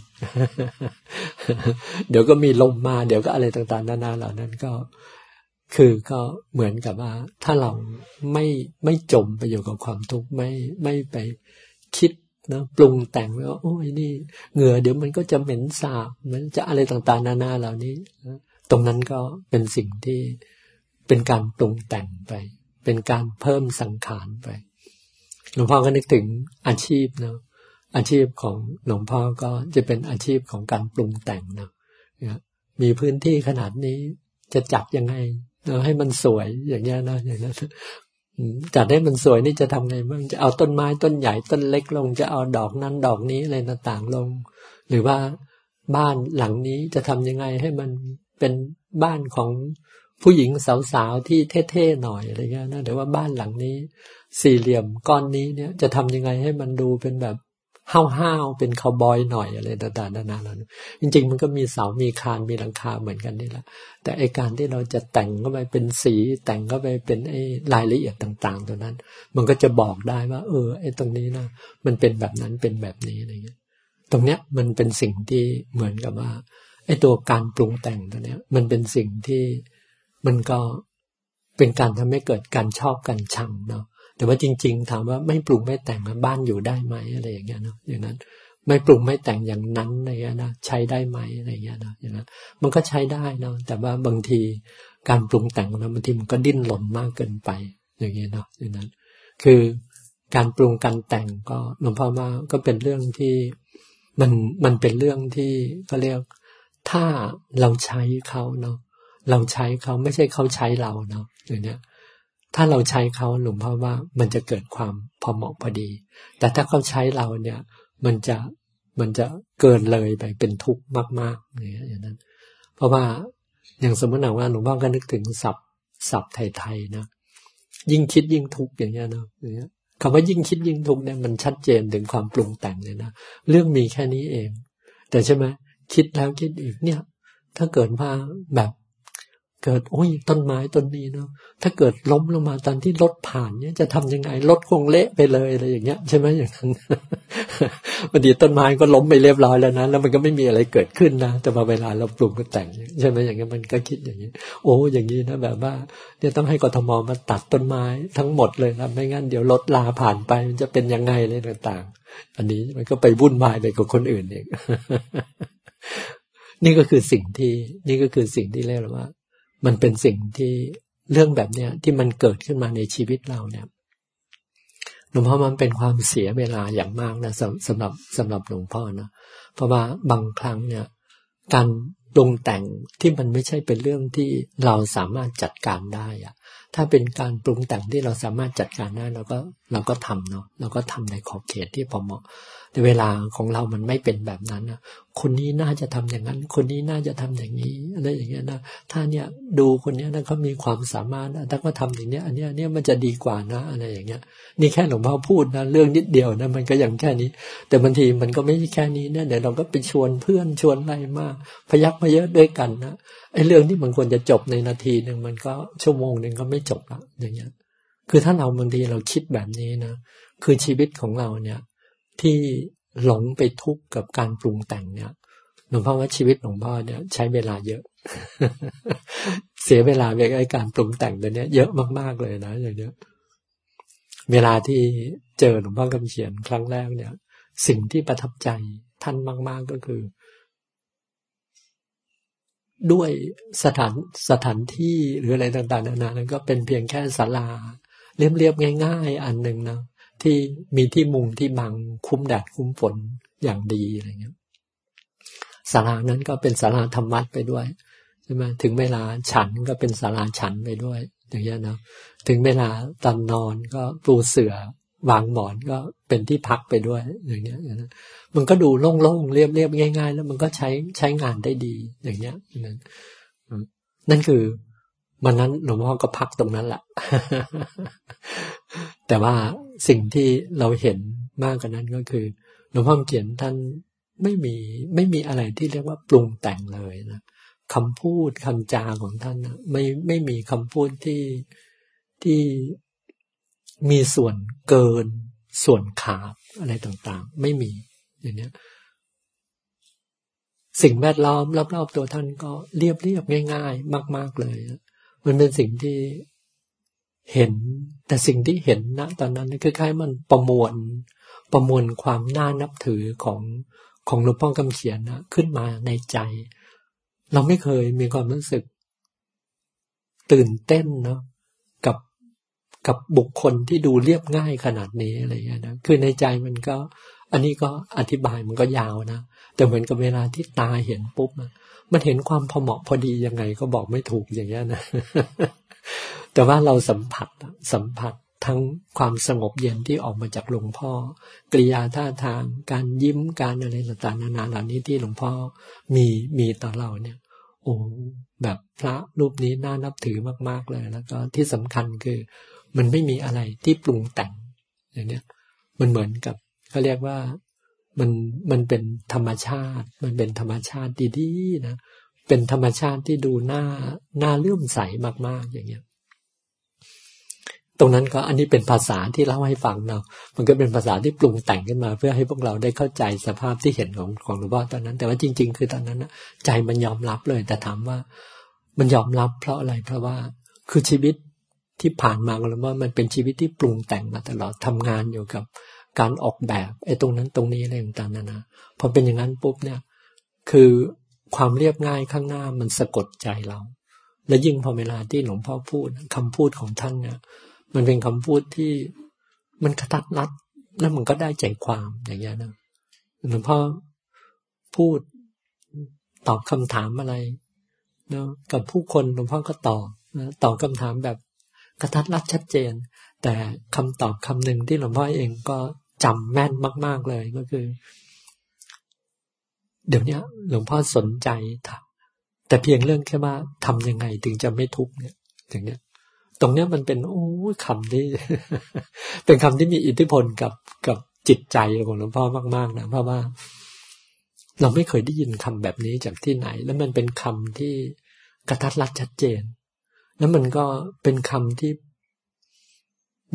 เดี๋ยวก็มีลมมา เดี๋ยวก็อะไรต่างๆ นานาเหล่านั้นก็ คือก็เหมือนกับว่า ถ้าเราไม่ไม่จมไปอยู่กับความทุกข์ไม่ไม่ไปคิด นะปรุงแต่งว่าโอ้ยนี่เหงื่อเดี๋ยวมันก็จะเหม็นสาบมันจะอะไรต่างๆ นานาเหล่านี้ตรงนั้นก็เป็นสิ่งที่เป็นการปรุงแต่งไป เป็นการเพิ่มสังขารไปหลวงพ่อก็นึกถึงอาชีพนะอาชีพของหลวงพ่อก็จะเป็นอาชีพของการปรุงแต่งนะมีพื้นที่ขนาดนี้จะจัดยังไงเราให้มันสวยอย่างเงี้ยนะอย่างนั้น จัดให้มันสวยนี่จะทำไงบ้างจะเอาต้นไม้ต้นใหญ่ต้นเล็กลง จะเอาดอกนั้นดอกนี้อะไรต่างๆลง หรือว่าบ้านหลังนี้จะทำยังไงให้มันเป็นบ้านของผู้หญิงสาวๆที่เท่ๆหน่อยอะไรเงี้ยนะหรือว่าบ้านหลังนี้ สี่เหลี่ยมก้อนนี้เนี่ยจะทำยังไงให้มันดูเป็นแบบ ห้าวๆเป็นคาวบอยหน่อยอะไรต่างๆนานาแล้วจริง ๆ มันก็มีเสามีคานมีหลังคาเหมือนกันนี่แหละ แต่ไอการที่เราจะแต่งเข้าไปเป็นสี แต่งเข้าไปเป็นไอรายละเอียดต่างๆ ตัวนั้น มันก็จะบอกได้ว่า เออ ไอตรงนี้นะมันเป็นแบบนั้นเป็นแบบนี้อะไรเงี้ย ตรงเนี้ยมันเป็นสิ่งที่เหมือนกับว่าไอตัวการปรุงแต่งตัวเนี้ย มันเป็นสิ่งที่มันก็เป็นการทำให้เกิดการชอบกันชังเนาะ แต่ว่าจริง ๆ ถามว่าไม่ปรุงไม่แต่งบ้านอยู่ได้ไหมอะไรอย่างเงี้ยเนาะอย่างนั้น ไม่ปรุงไม่แต่งอย่างนั้นอะไรเงี้ยนะใช้ได้ไหมอะไรเงี้ยนะอย่างนั้นมันก็ใช้ได้เนาะแต่ว่าบางทีการปรุงแต่งนะบางทีมันก็ดิ้นหล่นมากเกินไป อย่างเงี้ยเนาะอย่างนั้น คือการปรุงการแต่งก็หลวงพ่อมาก็เป็นเรื่องที่มันมันเป็นเรื่องที่เขาเรียกถ้าเราใช้เขาเนาะเราใช้เขาไม่ใช่เขาใช้เราเนาะอย่างเนี้ย ถ้าเราใช้เขาหลวงพ่อว่ามันจะเกิดความพอเหมาะพอดี แต่ถ้าเขาใช้เราเนี่ย มันจะมันจะเกินเลยไปเป็นทุกข์มากๆอย่างนั้น เพราะว่าอย่างสมมติว่าหลวงพ่อก็นึกถึงศัพท์ศัพท์ไทยๆนะยิ่งคิดยิ่งทุกข์อย่างเงี้ยเนาะอย่างเงี้ยคำว่ายิ่งคิดยิ่งทุกข์เนี่ยมันชัดเจนถึงความปรุงแต่งเลยนะเรื่องมีแค่นี้เอง แต่ใช่ไหมคิดแล้วคิดอีกเนี่ย ถ้าเกิดว่าแบบ เกิดโอ้ยต้นไม้ต้นนี้เนาะถ้าเกิดล้มลงมาตอนที่รถผ่านเนี่ยจะทำยังไงรถคงเละไปเลยอะไรอย่างเงี้ยใช่ไหมอย่างนั้นบางทีต้นไม้ก็ล้มไปเรียบร้อยแล้วนะแล้วมันก็ไม่มีอะไรเกิดขึ้นนะแต่พอเวลาเราปรุงก็แต่งใช่ไหมอย่างเงี้ยมันก็คิดอย่างนี้โอ้อย่างนี้นะแบบว่าเนี่ยต้องให้กทมมาตัดต้นไม้ทั้งหมดเลยนะไม่งั้นเดี๋ยวรถลาผ่านไปมันจะเป็นยังไงเลยต่าง ๆ อันนี้มันก็ไปวุ่นวายไปกับคนอื่นเองนี่ก็คือสิ่งที่ นี่ก็คือสิ่งที่เรียกว่า มันเป็นสิ่งที่เรื่องแบบเนี้ยที่มันเกิดขึ้นมาในชีวิตเราเนี่ยหลวงพ่อมันเป็นความเสียเวลาอย่างมากนะสำสำหรับสำหรับหลวงพ่อนะเพราะว่าบางครั้งเนี่ย การปรุงแต่งที่มันไม่ใช่เป็นเรื่องที่เราสามารถจัดการได้อะถ้าเป็นการปรุงแต่งที่เราสามารถจัดการได้เราก็เราก็ทำเนาะเราก็ทำในขอบเขตที่พอเหมาะ เวลาของเรามันไม่เป็นแบบนั้นนะคนนี้น่าจะทำอย่างนั้น คนนี้น่าจะทำอย่างนี้อะไรอย่างเงี้ยนะถ้าเนี่ยดูคนเนี้ยนะเขามีความสามารถถ้าเขาทาอย่างเนี้ยอันเนี้ยเนี่ยมันจะดีกว่านะอะไรอย่างเงี้ย นี่แค่หลวงพ่อพูดนะเรื่องนิดเดียวนะมันก็อย่างแค่นี้ แต่บางทีมันก็ไม่ใช่แค่นี้นะเดี๋ยวเราก็ไปชวนเพื่อนชวนอะไรมาพยักมาเยอะด้วยกันนะไอ้เรื่องที่มันควรจะจบในนาทีหนึ่งมันก็ชั่วโมงหนึ่งก็ไม่จบละอย่างเงี้ย คือถ้าเราบางทีเราคิดแบบนี้นะคือชีวิตของเราเนี่ย ที่หลงไปทุกข์กับการปรุงแต่งเนี่ยหลวงพ่อว่าชีวิตหลวงพ่อเนี่ยใช้เวลาเยอะ เสียเวลาไปกับการปรุงแต่งตัวเนี้ยเยอะมากๆเลยนะอย่างเนี้ยเวลาที่เจอหลวงพ่อกำเขียนครั้งแรกเนี่ย สิ่งที่ประทับใจท่านมาก ๆก็คือ ด้วยสถานสถานที่หรืออะไรต่างๆนานานั้นก็เป็นเพียงแค่ศาลาเรียบๆง่าย ๆ อันหนึ่งนะ ที่มีที่มุงที่บังคุ้มแดดคุ้มฝนอย่างดีอะไรเงี้ยศาลานั้นก็เป็นศาลาธรรมัดไปด้วยใช่ไหมถึงเวลาฉันก็เป็นศาลาฉันไปด้วย อย่างเงี้ยนะถึงเวลาตอนนอนก็ปูเสือวางหมอนก็เป็นที่พักไปด้วยอย่างเงี้ยนะมันก็ดูโล่งๆเรียบๆง่าย ๆ แล้วมันก็ใช้ใช้งานได้ดีอย่างเงี้ยนั่นนั่นคือวันนั้นหลวงพ่อก็พักตรงนั้นแหละ แต่ว่าสิ่งที่เราเห็นมากกว่านั้นก็คือหลวงพ่อเขียนท่านไม่มีไม่มีอะไรที่เรียกว่าปรุงแต่งเลยนะคำพูดคำจาของท่านนะไม่ไม่มีคำพูดที่ที่มีส่วนเกิน ส่วนขาดอะไรต่างๆ ไม่มีอย่างนี้สิ่งแวดล้อมรอบๆตัวท่านก็เรียบเรียบง่าย ๆ มาก ๆเลย มันเป็นสิ่งที่ เห็นแต่สิ่งที่เห็นณตอนนั้นคือคล้ายมันประมวลประมวลความน่านับถือของของหลวงพ่อคำเขียนนะขึ้นมาในใจ เราไม่เคยมีความรู้สึก ตื่นเต้นเนาะกับกับบุคคลที่ดูเรียบง่ายขนาดนี้อะไรอย่างนี้นะคือในใจมันก็ อันนี้ก็อธิบายมันก็ยาวนะแต่เหมือนกับเวลาที่ตาเห็นปุ๊บมันเห็นความพอเหมาะพอดียังไงก็บอกไม่ถูกอย่างเงี้ยนะ แต่ว่าเราสัมผัสสัมผัสทั้งความสงบเย็นที่ออกมาจากหลวงพ่อกริยาท่าทาง การยิ้มการอะไรต่างๆนานาเหล่านี้ที่หลวงพ่อมีมีต่อเราเนี่ย โอ้แบบพระรูปนี้น่านับถือมาก ๆเลยแล้วก็ที่สำคัญคือ มันไม่มีอะไรที่ปรุงแต่งอย่างเนี้ยมันเหมือนกับเขาเรียกว่ามันมันเป็นธรรมชาติ มันเป็นธรรมชาติดีๆนะเป็นธรรมชาติที่ดูน่าน่าเลื่อมใสมากๆอย่างเงี้ย ตรงนั้นก็อันนี้เป็นภาษาที่เล่าให้ฟังเนาะมันก็เป็นภาษาที่ปรุงแต่งขึ้นมา เพื่อให้พวกเราได้เข้าใจสภาพที่เห็นของของหลวงพ่อตอนนั้น แต่ว่าจริง ๆ คือตอนนั้นใจมันยอมรับเลย แต่ถามว่า มันยอมรับเพราะอะไรเพราะว่าคือชีวิตที่ผ่านมาของหลวงพ่อมันเป็นชีวิตที่ปรุงแต่งมาตลอดทำงานอยู่กับการออกแบบไอ้ตรงนั้นตรงนี้อะไรต่างๆนานาพอเป็นอย่างนั้นปุ๊บเนี่ย คือความเรียบง่ายข้างหน้ามันสะกดใจเรา และยิ่งพอเวลาที่หลวงพ่อพูดคำพูดของท่านเนี่ย มันเป็นคำพูดที่มันกระตัดรัด แล้วมันก็ได้ใจความอย่างเงี้ยนะหลวงพ่อพูดตอบคำถามอะไรเนาะกับผู้คนหลวงพ่อก็ตอบนะตอบคำถามแบบกระทัดรัดชัดเจน แต่คำตอบคำหนึ่งที่หลวงพ่อเองก็จำแม่นมาก ๆเลยก็คือ เดี๋ยวนี้หลวงพ่อสนใจแต่เพียงเรื่องแค่ว่าทำยังไงถึงจะไม่ทุกข์เนี่ยอย่างเนี้ย ตรงเนี้ยมันเป็นโอ้คำที่ เป็นคำที่มีอิทธิพลกับกับจิตใจของหลวงพ่อมากๆนะเพราะว่า เราไม่เคยได้ยินคำแบบนี้จากที่ไหน แล้วมันเป็นคำที่กระทัดรัดชัดเจน แล้วมันก็เป็นคำที่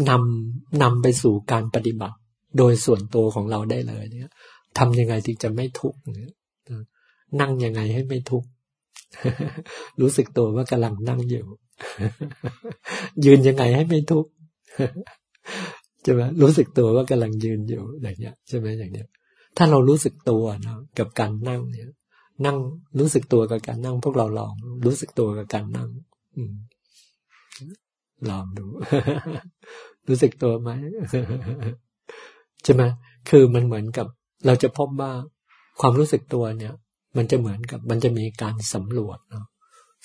นำนำไปสู่การปฏิบัติ โดยส่วนตัวของเราได้เลย เนี่ยทำยังไงถึงจะไม่ทุกข์นั่งยังไงให้ไม่ทุกข์รู้สึกตัวว่ากำลังนั่งอยู่ ยืนยังไงให้ไม่ทุกข์ใช่ไหมรู้สึกตัวว่ากำลังยืนอยู่อย่างเงี้ยใช่ไหมอย่างเนี้ย ถ้าเรารู้สึกตัวนะกับการนั่งเนี่ย นั่งรู้สึกตัวกับการนั่ง พวกเราลองรู้สึกตัวกับการนั่ง อืลองดู รู้สึกตัวไหมใช่ไหมคือมันเหมือนกับ เราจะพบว่าความรู้สึกตัวเนี่ย มันจะเหมือนกับมันจะมีการสำรวจเนาะ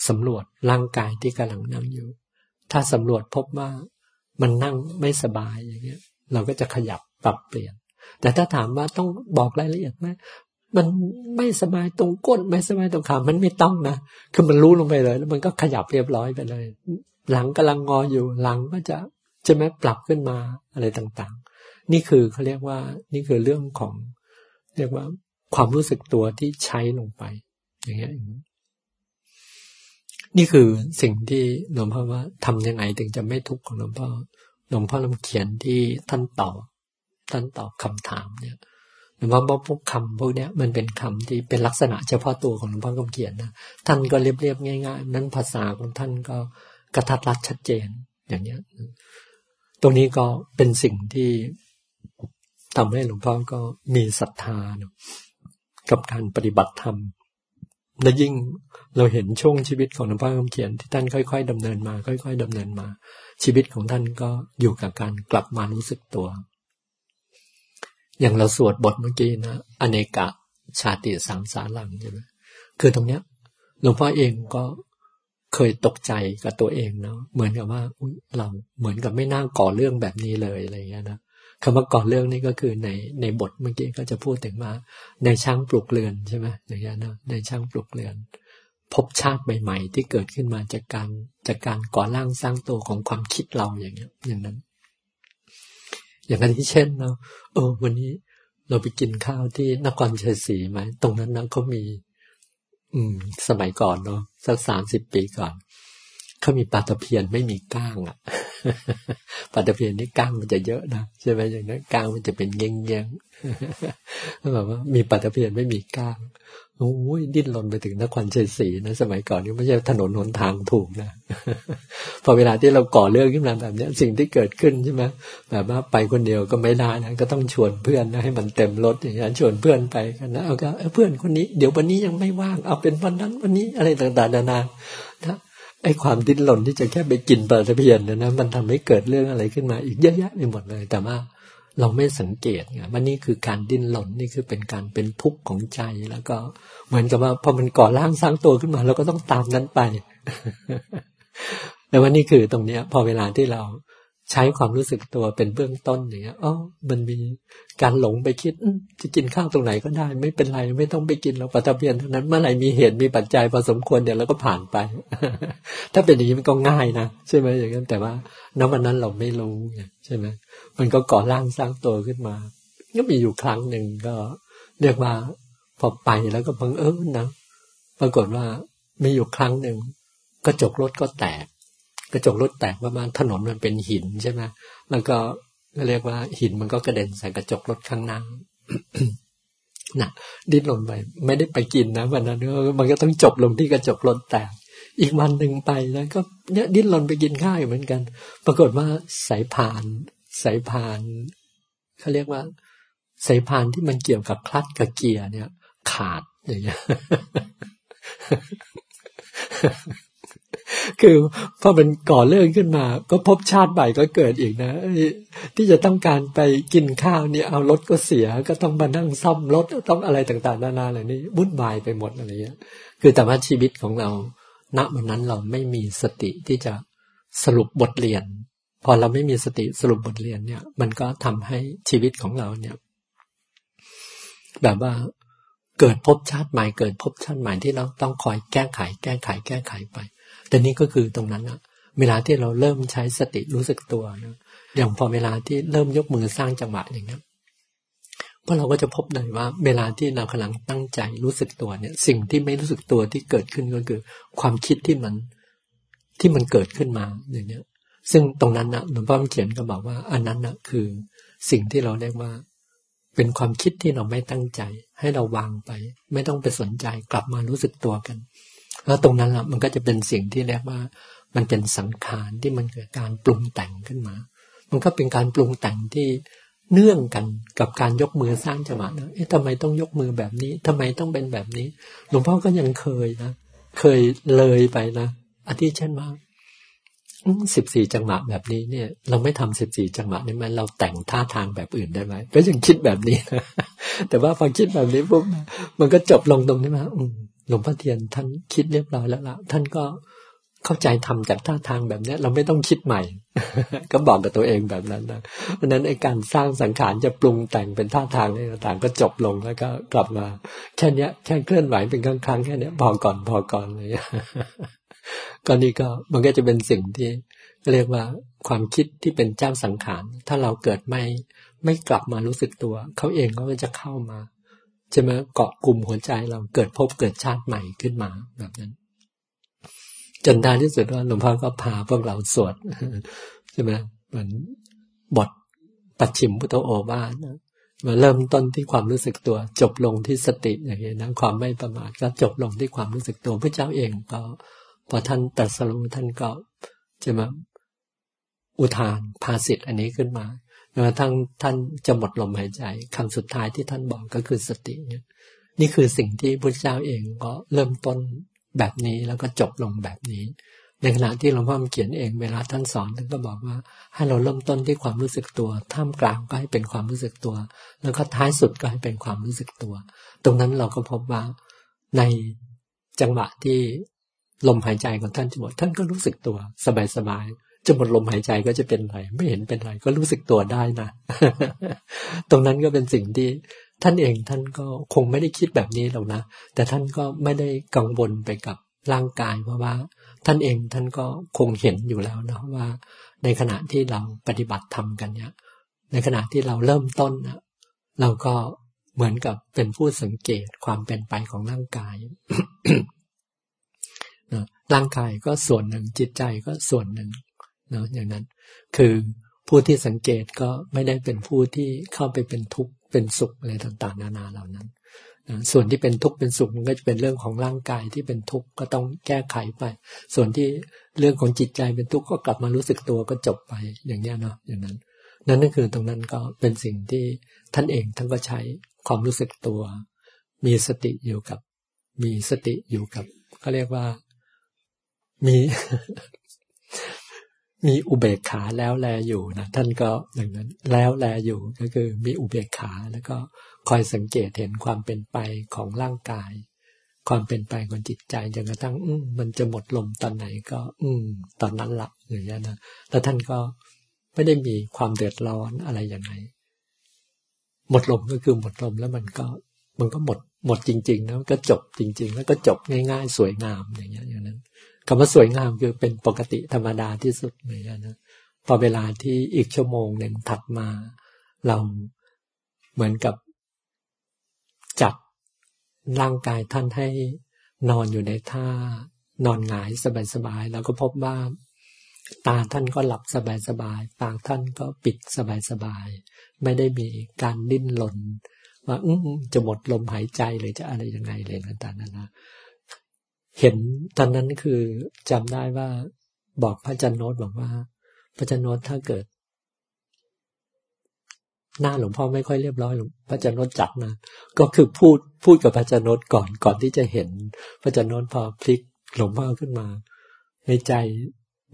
สำรวจร่างกายที่กำลังนั่งอยู่ ถ้าสำรวจพบว่ามันนั่งไม่สบายอย่างเงี้ย เราก็จะขยับปรับเปลี่ยน แต่ถ้าถามว่าต้องบอกรายละเอียดไหมมันไม่สบายตรงก้นไม่สบายตรงขา มันไม่ต้องนะ คือมันรู้ลงไปเลย แล้วมันก็ขยับเรียบร้อยไปเลย หลังกำลังงออยู่ หลังก็จะจะไม่ปรับขึ้นมาอะไรต่างๆ นี่คือเขาเรียกว่า นี่คือเรื่องของ เรียกว่าความรู้สึกตัวที่ใช้ลงไป อย่างเงี้ย นี่คือสิ่งที่หลวงพ่อว่าทำยังไงถึงจะไม่ทุกข์ของหลวงพ่อหลวงพ่อลำเขียนที่ท่านตอบท่านตอบคำถามเนี่ยหลวงพ่อบอกพวกคำพวกเนี้ยมันเป็นคำที่เป็นลักษณะเฉพาะตัวของหลวงพ่อคำเขียนนะท่านก็เรียบๆง่ายๆ นั้นภาษาของท่านก็กระทัดรัดชัดเจนอย่างเนี้ยตรงนี้ก็เป็นสิ่งที่ทำให้หลวงพ่อก็มีศรัทธากับการปฏิบัติธรรม และยิ่งเราเห็นช่วงชีวิตของหลวงพ่อคำเขียนที่ท่านค่อย ๆดำเนินมา ค่อย ๆดำเนินมา ชีวิตของท่านก็อยู่กับการกลับมารู้สึกตัว อย่างเราสวดบทเมื่อกี้นะอเนกะชาติสังสารังใช่ไหมคือตรงเนี้ยหลวงพ่อเองก็เคยตกใจกับตัวเองเนาะเหมือนกับว่าเราเหมือนกับไม่น่าก่อเรื่องแบบนี้เลยอะไรเงี้ยนะ คำว่าก่อเรื่องนี่ก็คือในในบทเมื่อกี้ก็จะพูดถึงมาในช่างปลุกเรือนใช่ไหมอย่างเงี้ยนะในช่างปลุกเรือน พบชาติใหม่ ๆ ที่เกิดขึ้นมาจากการจากการก่อร่างสร้างตัวของความคิดเราอย่างเงี้ย อย่างนั้น อย่างนั้นที่เช่นเนาะเออวันนี้เราไปกินข้าวที่นครชัยศรีไหมตรงนั้นนะเขามี อืม สมัยก่อนเนาะสักสามสิบปีก่อน เขามีปลาตะเพียนไม่มีก้างอะปลาตะเพียนนี่ก้างมันจะเยอะนะใช่ไหมอย่างนั้นก้างมันจะเป็นเงี้ยงเงี้ยงแบบว่ามีปลาตะเพียนไม่มีก้างโอ้ยดิ้นรนไปถึงนครชัยศรีนะสมัยก่อนนี่ไม่ใช่ถนนหนทางถูกนะพอเวลาที่เราก่อเรื่องขึ้นมาแบบนี้สิ่งที่เกิดขึ้นใช่ไหมแบบว่าไปคนเดียวก็ไม่ได้นะก็ต้องชวนเพื่อนนะให้มันเต็มรถอย่างนี้ชวนเพื่อนไปกันนะเอาก็เพื่อนคนนี้ เดี๋ยววันนี้ยังไม่ว่างเอาเป็นวันนั้นวันนี้อะไรต่างๆนานานะ อ้ความดิ้นรนที่จะแค่ไปกินปลาตะเพียนนะนะมันทำให้เกิดเรื่องอะไรขึ้นมาอีกเยอะแยะไปหมดเลย แต่ว่าเราไม่สังเกตไงว่านี่คือการดิ้นรนนี่คือเป็นการเป็นทุกข์ของใจแล้วก็เหมือนกับว่าพอมันก่อร่างสร้างตัวขึ้นมาเราก็ต้องตามนั้นไปแต่ว่านี่คือตรงเนี้ย พอเวลาที่เรา ใช้ความรู้สึกตัวเป็นเบื้องต้นอย่างเงี้ยอ๋อมันมีการหลงไปคิดจะกินข้าวตรงไหนก็ได้ ไม่เป็นไรไม่ต้องไปกินเราปฏิเพียนเท่านั้นเมื่อไหร่มีเหตุมีปัจจัยพอสมควรเดี๋ยวเราก็ผ่านไป ถ้าเป็นอย่างนี้มันก็ง่ายนะใช่ไหมอย่างนั้นแต่ว่าณวันนั้นเราไม่รู้ไงใช่ไหมมันก็ก่อร่างสร้างตัวขึ้นมา ก็มีอยู่ครั้งหนึ่งก็ เรียกว่าพอไปแล้วก็บังเอิญนะปรากฏว่ามีอยู่ครั้งหนึ่งกระจกรถก็แตก กระจกรถแตกประมาณถนนมันเป็นหินใช่ไหมแล้วก็เรียกว่าหินมันก็กระเด็นใส่กระจกรถข้างหน้านะดิ้นหล่นไป ไม่ได้ไปกินนะวันนั้นมันก็ต้องจบลงที่กระจกรถแตกอีกวันหนึ่งไปแล้วก็เนี่ยดิ้นหล่นไปกินข้าวเหมือนกัน ปรากฏว่าสายพานสายพานเขาเรียกว่าสายพานที่มันเกี่ยวกับคลัตช์กับเกียร์เนี่ย ขาดอย่างเงี้ย คือพอมันก่อเรื่องขึ้นมา ก็พบชาติใหม่ก็เกิดอีกนะ ที่จะต้องการไปกินข้าวเนี่ยเอารถก็เสียก็ต้องมานั่งซ่อมรถต้องอะไรต่างๆนานาอะไรนี้วุ่นวายไปหมดอะไรเงี้ย คือแต่ว่าชีวิตของเรา ณวันนั้นเราไม่มีสติที่จะสรุปบทเรียน พอเราไม่มีสติสรุปบทเรียนเนี่ย มันก็ทำให้ชีวิตของเราเนี่ย แบบว่าเกิดพบชาติใหม่เกิดพบชาติใหม่ที่เราต้องคอยแก้ไข แก้ไข แก้ไขไป แต่นี่ก็คือตรงนั้นอะเวลาที่เราเริ่มใช้สติรู้สึกตัวนะอย่างพอเวลาที่เริ่มยกมือสร้างจังหวะอย่างนี้ราะเราก็จะพบเลยว่า เวลาที่เรากำลังตั้งใจรู้สึกตัวเนี่ย สิ่งที่ไม่รู้สึกตัวที่เกิดขึ้นก็คือ ความคิดที่มันที่มันเกิดขึ้นมาอย่างเนี้ย ซึ่งตรงนั้นนะหลวงพ่อเขียนก็บอกว่า อันนั้นนะคือสิ่งที่เราเรียกว่า เป็นความคิดที่เราไม่ตั้งใจ ให้เราวางไป ไม่ต้องไปสนใจกลับมารู้สึกตัวกัน แล้วตรงนั้นละมันก็จะเป็นสิ่งที่เรียกว่า มันเป็นสังขารที่มันเกิดการปรุงแต่งขึ้นมา มันก็เป็นการปรุงแต่งที่เนื่องกันกับการยกมือสร้างจังหวะนะเอ๊ะทำไมต้องยกมือแบบนี้ทำไมต้องเป็นแบบนี้ หลวงพ่อก็ยังเคยนะ เคยเลยไปนะอาทิเช่นว่าสิบสี่จังหวะแบบนี้เนี่ย เราไม่ทำสิบสี่จังหวะนี้มันเราแต่งท่าทางแบบอื่นได้ไหมก็ยังคิดแบบนี้ แต่ว่าพอคิดแบบนี้ปุ๊บมันก็จบลงตรงนี้มา หลวงพ่อเทียนท่านคิดเรียบร้อยแล้วละท่านก็เข้าใจทำจากท่าทางแบบนี้เราไม่ต้องคิดใหม่ ก็บอกกับตัวเองแบบนั้นนะเพราะนั้นไอ้การสร้างสังขารจะปรุงแต่งเป็นท่าทางอะไรต่างก็จบลงแล้วก็กลับมา แค่นี้แค่เคลื่อนไหวเป็นครั้งๆแค่นี้พอก่อนพอก่อนเลยก็นี่ก็มันก็จะเป็นสิ่งที่เรียกว่าความคิดที่เป็นเจ้าสังขาร ถ้าเราเกิดไม่ไม่กลับมารู้สึกตัว เขาเองก็จะเข้ามา ใช่ไหมเกาะกลุ่มหัวใจเราเกิดพบเกิดชาติใหม่ขึ้นมาแบบนั้น จนได้ที่สุดว่าหลวงพ่อก็พาพวกเราสวดใช่ไหมเหมือนบทปัจฉิมพุทโธโอวาทมาเริ่มต้นที่ความรู้สึกตัว จบลงที่สติอย่างนี้นะความไม่ประมาทก็จบลงที่ความรู้สึกตัวพระเจ้าเองก็ พอท่านตรัสรู้ท่านก็จะมาอุทานภาสิทธ์อันนี้ขึ้นมา กระทั่งท่านจะหมดลมหายใจคำสุดท้ายที่ท่านบอกก็คือสติเนี่ยนี่คือสิ่งที่พระเจ้าเองก็เริ่มต้นแบบนี้แล้วก็จบลงแบบนี้ ในขณะที่หลวงพ่อเขียนเองเวลาท่านสอนท่านก็บอกว่า ให้เราเริ่มต้นที่ความรู้สึกตัว ท่ามกลางก็ให้เป็นความรู้สึกตัว แล้วก็ท้ายสุดก็ให้เป็นความรู้สึกตัว ตรงนั้นเราก็พบว่าในจังหวะที่ลมหายใจของท่านจะหมดท่านก็รู้สึกตัวสบายๆ จะหมดลมหายใจก็จะเป็นไร ไม่เห็นเป็นไรก็รู้สึกตัวได้นะ ตรงนั้นก็เป็นสิ่งที่ท่านเองท่านก็คงไม่ได้คิดแบบนี้หรอกนะ แต่ท่านก็ไม่ได้กังวลไปกับร่างกายเพราะว่า ท่านเองท่านก็คงเห็นอยู่แล้วนะว่า ในขณะที่เราปฏิบัติทำกันเนี่ย ในขณะที่เราเริ่มต้นนะเราก็เหมือนกับเป็นผู้สังเกตความเป็นไปของร่างกายร่างกายก็ส่วนหนึ่งจิตใจก็ส่วนหนึ่ง นาะอย่างนั้น คือผู้ที่สังเกตก็ไม่ได้เป็นผู้ที่เข้าไปเป็นทุกข์เป็นสุขอะไรต่างๆ นานาเหล่านั้นส่วนที่เป็นทุกข์เป็นสุขมันก็จะเป็นเรื่องของร่างกายที่เป็นทุกข์ก็ต้องแก้ไขไป ส่วนที่เรื่องของจิตใจเป็นทุกข์ก็กลับมารู้สึกตัวก็จบไปอย่างนี้เนาะอย่างนั้น นั่นก็คือตรงนั้นก็เป็นสิ่งที่ท่านเองท่านก็ใช้ความรู้สึกตัว มีสติอยู่กับ มีสติอยู่กับเขาเรียกว่ามี มีอุเบกขาแล้วแลอยู่นะท่านก็อย่างนั้นแล้วแลอยู่ก็คือมีอุเบกขาแล้วก็คอยสังเกตเห็นความเป็นไปของร่างกาย ความเป็นไปของจิตใจจนกระทั่งอืมันจะหมดลมตอนไหนก็ อืตอนนั้นละอย่างนี้นะแล้วท่านก็ไม่ได้มีความเดือดร้อนอะไรอย่างไรหมดลมก็คือหมดลมแล้วมันก็มันก็หมดหมดจริงๆนะก็จบจริง ๆ แล้วก็จบง่าย ๆ สวยงามอย่างเงี้ยอย่างนั้น คำว่าสวยงามคือเป็นปกติธรรมดาที่สุดเหมือนกันนะพอเวลาที่อีกชั่วโมงหนึ่งถัดมา เราเหมือนกับจัดร่างกายท่านให้นอนอยู่ในท่านอนหงายสบายๆแล้วก็พบว่าตาท่านก็หลับสบายๆปากท่านก็ปิดสบายๆไม่ได้มีการดิ้นรนว่าอืจะหมดลมหายใจหรือจะอะไรยังไงเลยต่างๆนะ เห็นตอนนั้นคือจำได้ว่าบอกพระจันโนตบอกว่า พระจันโนตถ้าเกิด หน้าหลวงพ่อไม่ค่อยเรียบร้อยหลวงพระจันโนตจัดนะก็คือพูดพูดกับพระจันโนตก่อนก่อนที่จะเห็น พระจันโนตพอพลิกหลวงพ่อขึ้นมา ในใจ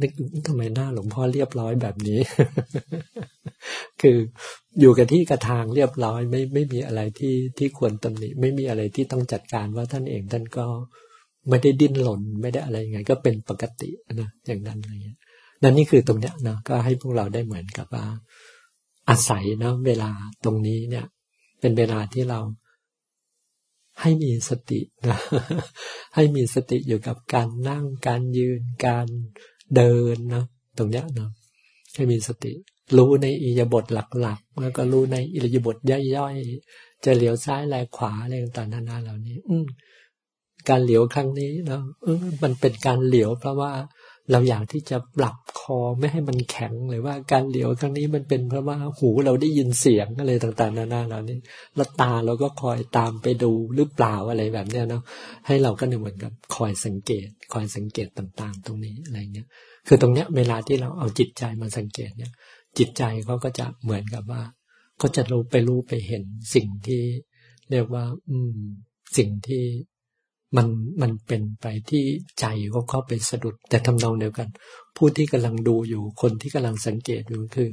นึกทำไมหน้าหลวงพ่อเรียบร้อยแบบนี้ คืออยู่กับที่กระทางเรียบร้อย ไม่ไม่มีอะไรที่ที่ควรตำหนิไม่มีอะไรที่ต้องจัดการว่าท่านเองท่านก็ ไม่ได้ดิ้นหล่นไม่ได้อะไรยังไง ก็เป็นปกตินะอย่างนั้นอะไรเงี้ยนั่นนี่คือตรงเนี้ยนะก็ให้พวกเราได้เหมือนกับว่า อาศัยนะเวลาตรงนี้เนี่ย เป็นเวลาที่เราให้มีสตินะให้มีสติอยู่กับการนั่งการยืน การเดินนะตรงเนี้ยนะให้มีสติ รู้ในอิยาบทหลักๆ แล้วก็รู้ในอิยาบทย่อยๆจะเหลียวซ้ายแลขวาอะไรต่างๆนานาเหล่านี้ อื การเหลียวครั้งนี้เนาะมันเป็นการเหลียวเพราะว่าเราอยากที่จะปรับคอไม่ให้มันแข็งหรือว่าการเหลียวครั้งนี้มันเป็นเพราะว่าหูเราได้ยินเสียงอะไรต่างๆนานาเหล่านี้แล้วตาเราก็คอยตามไปดูหรือเปล่าอะไรแบบเนี้ยเนาะให้เราก็เหมือนกับคอยสังเกต คอยสังเกตต่างๆ ตรงนี้อะไรเงี้ย คือตรงเนี้ยเวลาที่เราเอาจิตใจมาสังเกตเนี่ย จิตใจเขาก็จะเหมือนกับว่าก็จะรู้ไปรู้ไปเห็นสิ่งที่เรียกว่า อืม สิ่งที่ มันมันเป็นไปที่ใจก็เข้าไปสะดุด แต่ทำนองเดียวกัน ผู้ที่กำลังดูอยู่คนที่กำลังสังเกตอยู่คือ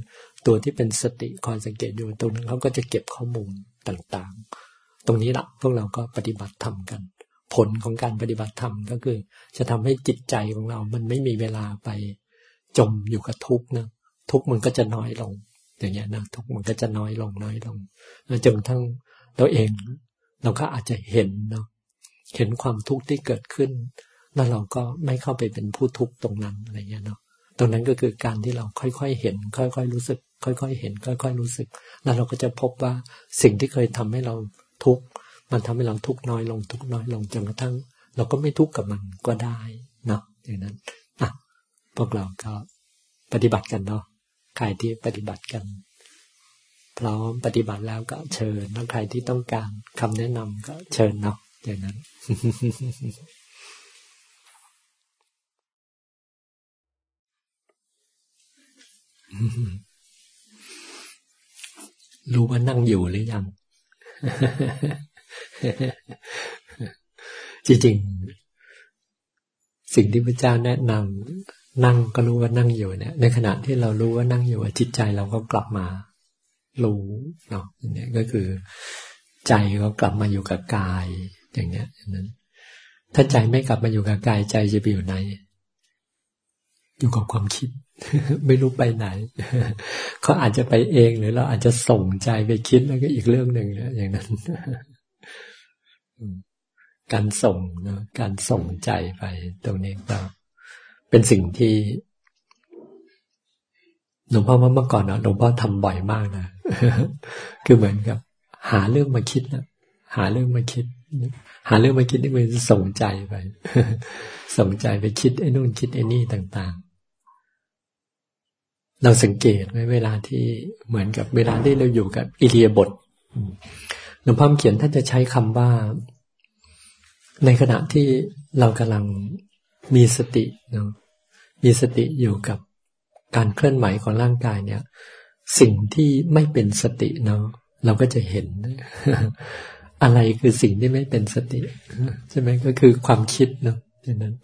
ตัวที่เป็นสติคอยสังเกตอยู่ตรงนั้นเขาก็จะเก็บข้อมูลต่างๆ ตรงนี้ละพวกเราก็ปฏิบัติธรรมกัน ผลของการปฏิบัติธรรมก็คือ จะทำให้จิตใจของเรา มันไม่มีเวลาไปจมอยู่กับทุกข์นะทุกข์มันก็จะน้อยลง อย่างเงี้ยนะทุกข์มันก็จะน้อยลงน้อยลงจนทั้งเราเอง เราก็อาจจะเห็นเนาะ เห็นความทุกข์ที่เกิดขึ้น แล้วเราก็ไม่เข้าไปเป็นผู้ทุกข์ตรงนั้นอะไรเงี้ยเนาะตรงนั้นก็คือการที่เราค่อยๆเห็น ค่อยๆรู้สึก ค่อยๆเห็น ค่อย ๆ รู้สึก แล้วเราก็จะพบว่าสิ่งที่เคยทำให้เราทุกข์มันทำให้เราทุกข์น้อยลงทุกข์น้อยลงจนกระทั่ง เราก็ไม่ทุกข์กับมันก็ได้เนาะอย่างนั้นอะพวกเราก็ปฏิบัติกันเนาะใครที่ปฏิบัติกันพร้อมปฏิบัติแล้วก็เชิญแล้วใครที่ต้องการคำแนะนำก็เชิญเนาะ อย่นั้นรู้ว่านั่งอยู่หรือยัง จริงๆ สิ่งที่พระเจ้าแนะนำนั่งก็รู้ว่านั่งอยู่เนี่ยในขณะที่เรารู้ว่านั่งอยู่จิตใจเราก็กลับมา รู้เนาะนี่ก็คือ ใจก็กลับมาอยู่กับกาย อย่างเงี้ยนั้น ถ้าใจไม่กลับมาอยู่กับกายใจจะไปอยู่ไหน อยู่กับความคิด ไม่รู้ไปไหนเขาอาจจะไปเองหรือเราอาจจะส่งใจไปคิดแล้วก็อีกเรื่องหนึ่งนะอย่างนั้นการส่งนะการส่งใจไปตรงนี้ก็เป็นสิ่งที่หลวงพ่อเมื่อก่อนนะหลวงพ่อทำบ่อยมากนะ คือเหมือนกับ หาเรื่องมาคิดนะหาเรื่องมาคิด หาเรื่องมาคิดนี่มันส่งใจไป ส่งใจไปคิดไอ้นู่นคิดไอ้นี่ต่างๆ เราสังเกตไหมเวลาที่เหมือนกับเวลาที่เราอยู่กับอิเลียบทหลวงพ่อเขียนท่านจะใช้คำว่า ในขณะที่เรากำลังมีสติเนาะมีสติอยู่กับการเคลื่อนไหวของร่างกายเนี่ย สิ่งที่ไม่เป็นสติเนาะเราก็จะเห็น อะไรคือสิ่งที่ไม่เป็นสติใช่ไหมก็คือความคิดเนาะดังนั้น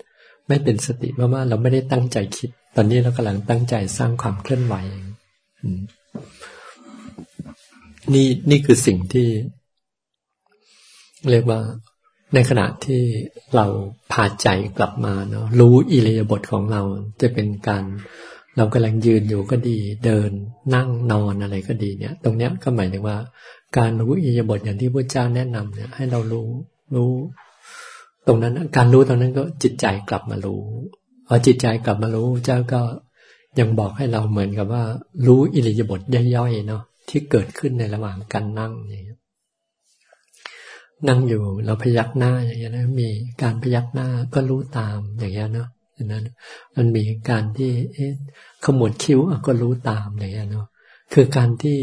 ไม่เป็นสติเพราะว่าเราไม่ได้ตั้งใจคิด ตอนนี้เรากำลังตั้งใจสร้างความเคลื่อนไหวนี่นี่คือสิ่งที่ เรียกว่าในขณะที่เราพาใจกลับมาเนาะรู้อิริยาบถของเราจะเป็นการเรากำลังยืนอยู่ก็ดี เดินนั่งนอนอะไรก็ดีเนี่ย ตรงเนี้ยก็หมายถึงว่าการรู้อิยาบทอย่างที่พระเจ้าแนะนำเนี่ยให้เรารู้รู้ ตรงนั้นการรู้ตรงนั้นก็จิตใจกลับมารู้พอจิตใจกลับมารู้เจ้าก็ยังบอกให้เราเหมือนกับว่า รู้อิริยาบถย่อยๆเนาะที่เกิดขึ้นในระหว่างการนั่งนี่นั่งอยู่เราพยักหน้าอย่างเงี้ยนะมีการพยักหน้าก็รู้ตามอย่างเงี้ยเนาะอย่างนั้นมันมีการที่เอ๊ะขมวดคิ้วก็รู้ตามอย่างเงี้ยเนาะคือการที่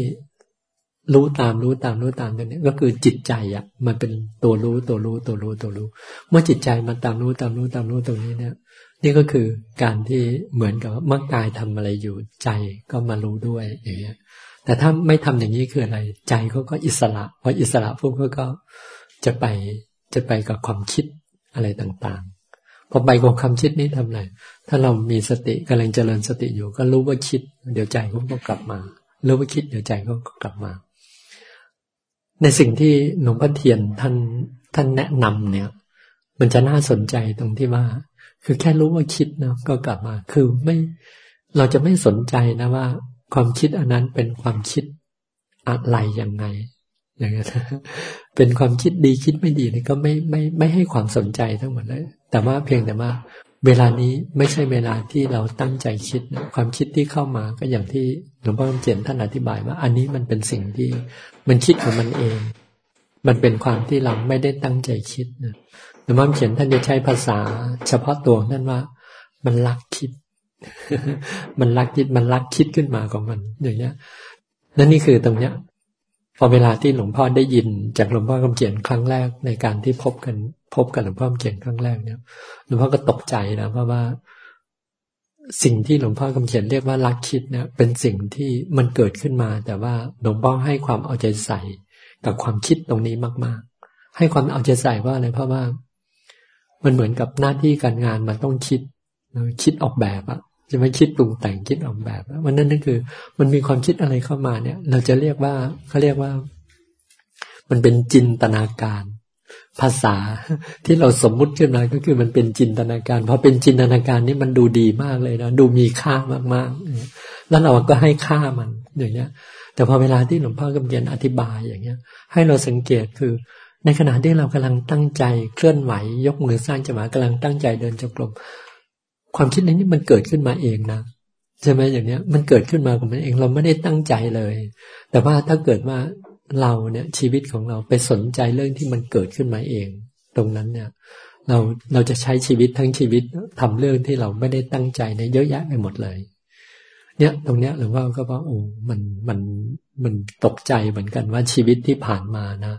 รู้ตามรู้ตามรู้ตามตัวนี้ก็คือจิตใจอะ มันเป็นตัวรู้ตัวรู้ตัวรู้ตัวรู้ เมื่อจิตใจมันตามรู้ตามรู้ตามรู้ตรงนี้เนี่ย นี่ก็คือการที่เหมือนกับเมื่อกายทำอะไรอยู่ใจก็มารู้ด้วยอย่างเงี้ย แต่ถ้าไม่ทำอย่างนี้คืออะไร ใจเขาก็อิสระพออิสระพวกเขาก็จะไปจะไปกับความคิดอะไรต่างๆ พอไปกับความคิดนี้ทำไรถ้าเรามีสติกำลังเจริญสติอยู่ ก็รู้ว่าคิด เดี๋ยวใจก็กลับมารู้ว่าคิดเดี๋ยวใจก็กลับมา ในสิ่งที่หลวงพ่อเทียนท่านท่านแนะนำเนี่ย มันจะน่าสนใจตรงที่ว่า คือแค่รู้ว่าคิดนะก็กลับมา คือไม่เราจะไม่สนใจนะว่า ความคิดอันนั้นเป็นความคิดอะไรยังไง อย่างเงี้ยเป็นความคิดดีคิดไม่ดีนี่ก็ไม่ไม่ไม่ให้ความสนใจทั้งหมดเลยแต่ว่าเพียงแต่ว่า เวลานี้ไม่ใช่เวลาที่เราตั้งใจคิดนะความคิดที่เข้ามาก็อย่างที่หลวงพ่อเจนท่านอธิบายว่า อันนี้มันเป็นสิ่งที่มันคิดของมันเอง มันเป็นความที่เราไม่ได้ตั้งใจคิดนะหลวงพ่อเขียนท่านจะใช้ภาษา เฉพาะตัวนั่นว่า มันรักคิด มันรักคิดมันรักคิดขึ้นมาของมันอย่างเงี้ยนั่นนี่คือตรงเนี้ย พอเวลาที่หลวงพ่อได้ยินจากหลวงพ่อคำเขียนครั้งแรกในการที่พบกัน พบกับหลวงพ่อเขียนครั้งแรกเนี่ยหลวงพ่อก็ตกใจนะเพราะว่า สิ่งที่หลวงพ่อคำเขียนเรียกว่ารักคิดเนี่ยเป็นสิ่งที่มันเกิดขึ้นมา แต่ว่าหลวงพ่อให้ความเอาใจใส่กับความคิดตรงนี้มาก ๆ ให้ความเอาใจใส่ว่าอะไรเพราะว่า มันเหมือนกับหน้าที่การงานมันต้องคิดคิดออกแบบอะจะไม่คิดปรุงแต่งคิดออกแบบวันนั้นนั่นคือ มันมีความคิดอะไรเข้ามาเนี่ย เราจะเรียกว่าเขาเรียกว่า มันเป็นจินตนาการ ภาษาที่เราสมมุติขึ้นมาก็คือมันเป็นจินตนาการพอเป็นจินตนาการนี่มันดูดีมากเลยนะดูมีค่ามากๆแล้วเราก็ให้ค่ามันอย่างเงี้ย แต่พอเวลาที่หลวงพ่อกำเรียนอธิบายอย่างเงี้ย ให้เราสังเกตคือ ในขณะที่เรากำลังตั้งใจเคลื่อนไหวยกมือสร้างจังหวะกำลังตั้งใจเดินจงกรมความคิดนี้มันเกิดขึ้นมาเองนะใช่ไหมอย่างเนี้ยมันเกิดขึ้นมาของมันเองเราไม่ได้ตั้งใจเลย แต่ว่าถ้าเกิดว่า เราเนี่ยชีวิตของเราไปสนใจเรื่องที่มันเกิดขึ้นมาเอง ตรงนั้นเนี่ย เราเราจะใช้ชีวิตทั้งชีวิตทำเรื่องที่เราไม่ได้ตั้งใจเนี่ยเยอะแยะไปหมดเลย เนี่ยตรงเนี้ยหลวงพ่อก็ว่าโอ้มันมันมันตกใจเหมือนกันว่าชีวิตที่ผ่านมานะ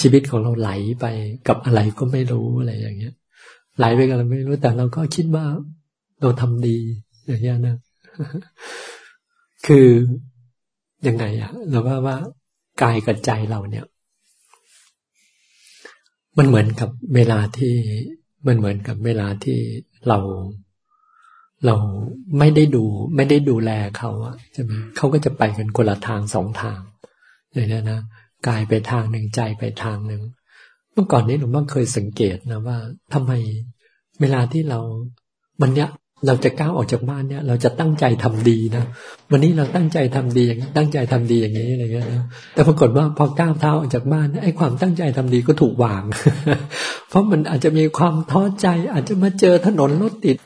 ชีวิตของเราไหลไปกับอะไรก็ไม่รู้อะไรอย่างเงี้ย ไหลไปกับอะไรไม่รู้แต่เราก็คิดว่าเราทำดี อย่างนี้นะคือยังไงอะเราว่าว่า กายกับใจเราเนี่ย มันเหมือนกับเวลาที่มันเหมือนกับเวลาที่เรา เราไม่ได้ดู ไม่ได้ดูแลเขาอะใช่ไหมเขาก็จะไปกันคนละทางสองทางอย่างนี้นะกายไปทางหนึ่งใจไปทางหนึ่งเมื่อก่อนนี้หลวงพ่อเคยสังเกตนะว่าทำไมเวลาที่เรามันเนี้ย เราจะก้าวออกจากบ้านเนี่ย เราจะตั้งใจทำดีนะวันนี้เราตั้งใจทำดีอย่างนี้ตั้งใจทำดีอย่างนี้อะไรเงี้ยนะแต่ปรากฏว่าพอก้าวเท้าออกจากบ้านไอ้ความตั้งใจทำดีก็ถูกวาง เพราะมันอาจจะมีความท้อใจ อาจจะมาเจอถนนรถติด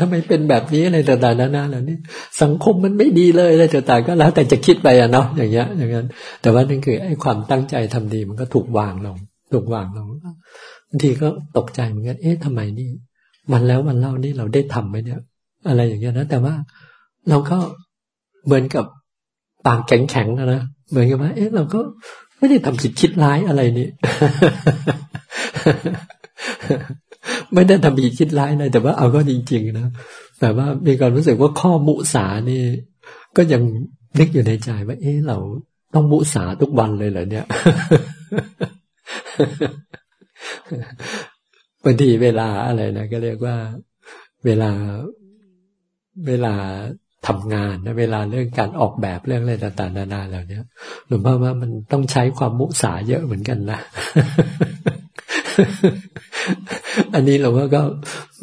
ทำไมเป็นแบบนี้อะไรต่างๆนานาเหล่านี้สังคมมันไม่ดีเลยอะไรต่างๆก็แล้ว แต่จะคิดไปอะเนาะอย่างเงี้ย อย่างนั้น แต่ว่านั่นคือไอ้ความตั้งใจทำดีมันก็ถูกวางลง ถูกวางลงบางทีก็ตกใจเหมือนกันเอ๊ะทำไมนี่ วันแล้ววันเล่านี่เราได้ทำไหมเนี่ย อะไรอย่างเงี้ยนะ แต่ว่าเราก็เหมือนกับปากแข็งๆนะนะเหมือนกับว่า เอ๊ะเราก็ไม่ได้ทำผิดคิดร้ายอะไรนี่ไม่ได้ทำผิดคิดร้ายนะแต่ว่าเอาก็จริงๆนะแต่ว่ามีความรู้สึกว่าข้อมุสานี่ ก็ยังนึกอยู่ในใจว่า เอ๊ะเราต้องมุสาทุกวันเลยเหรอเนี่ย บางทีเวลาอะไรนะก็เรียกว่าเวลาเวลาทำงานนะเวลาเรื่องการออกแบบเรื่องอะไรต่างๆนานาเหล่านี้หลวงพ่อว่ามันต้องใช้ความมุสาเยอะเหมือนกันนะ อันนี้เราว่าก็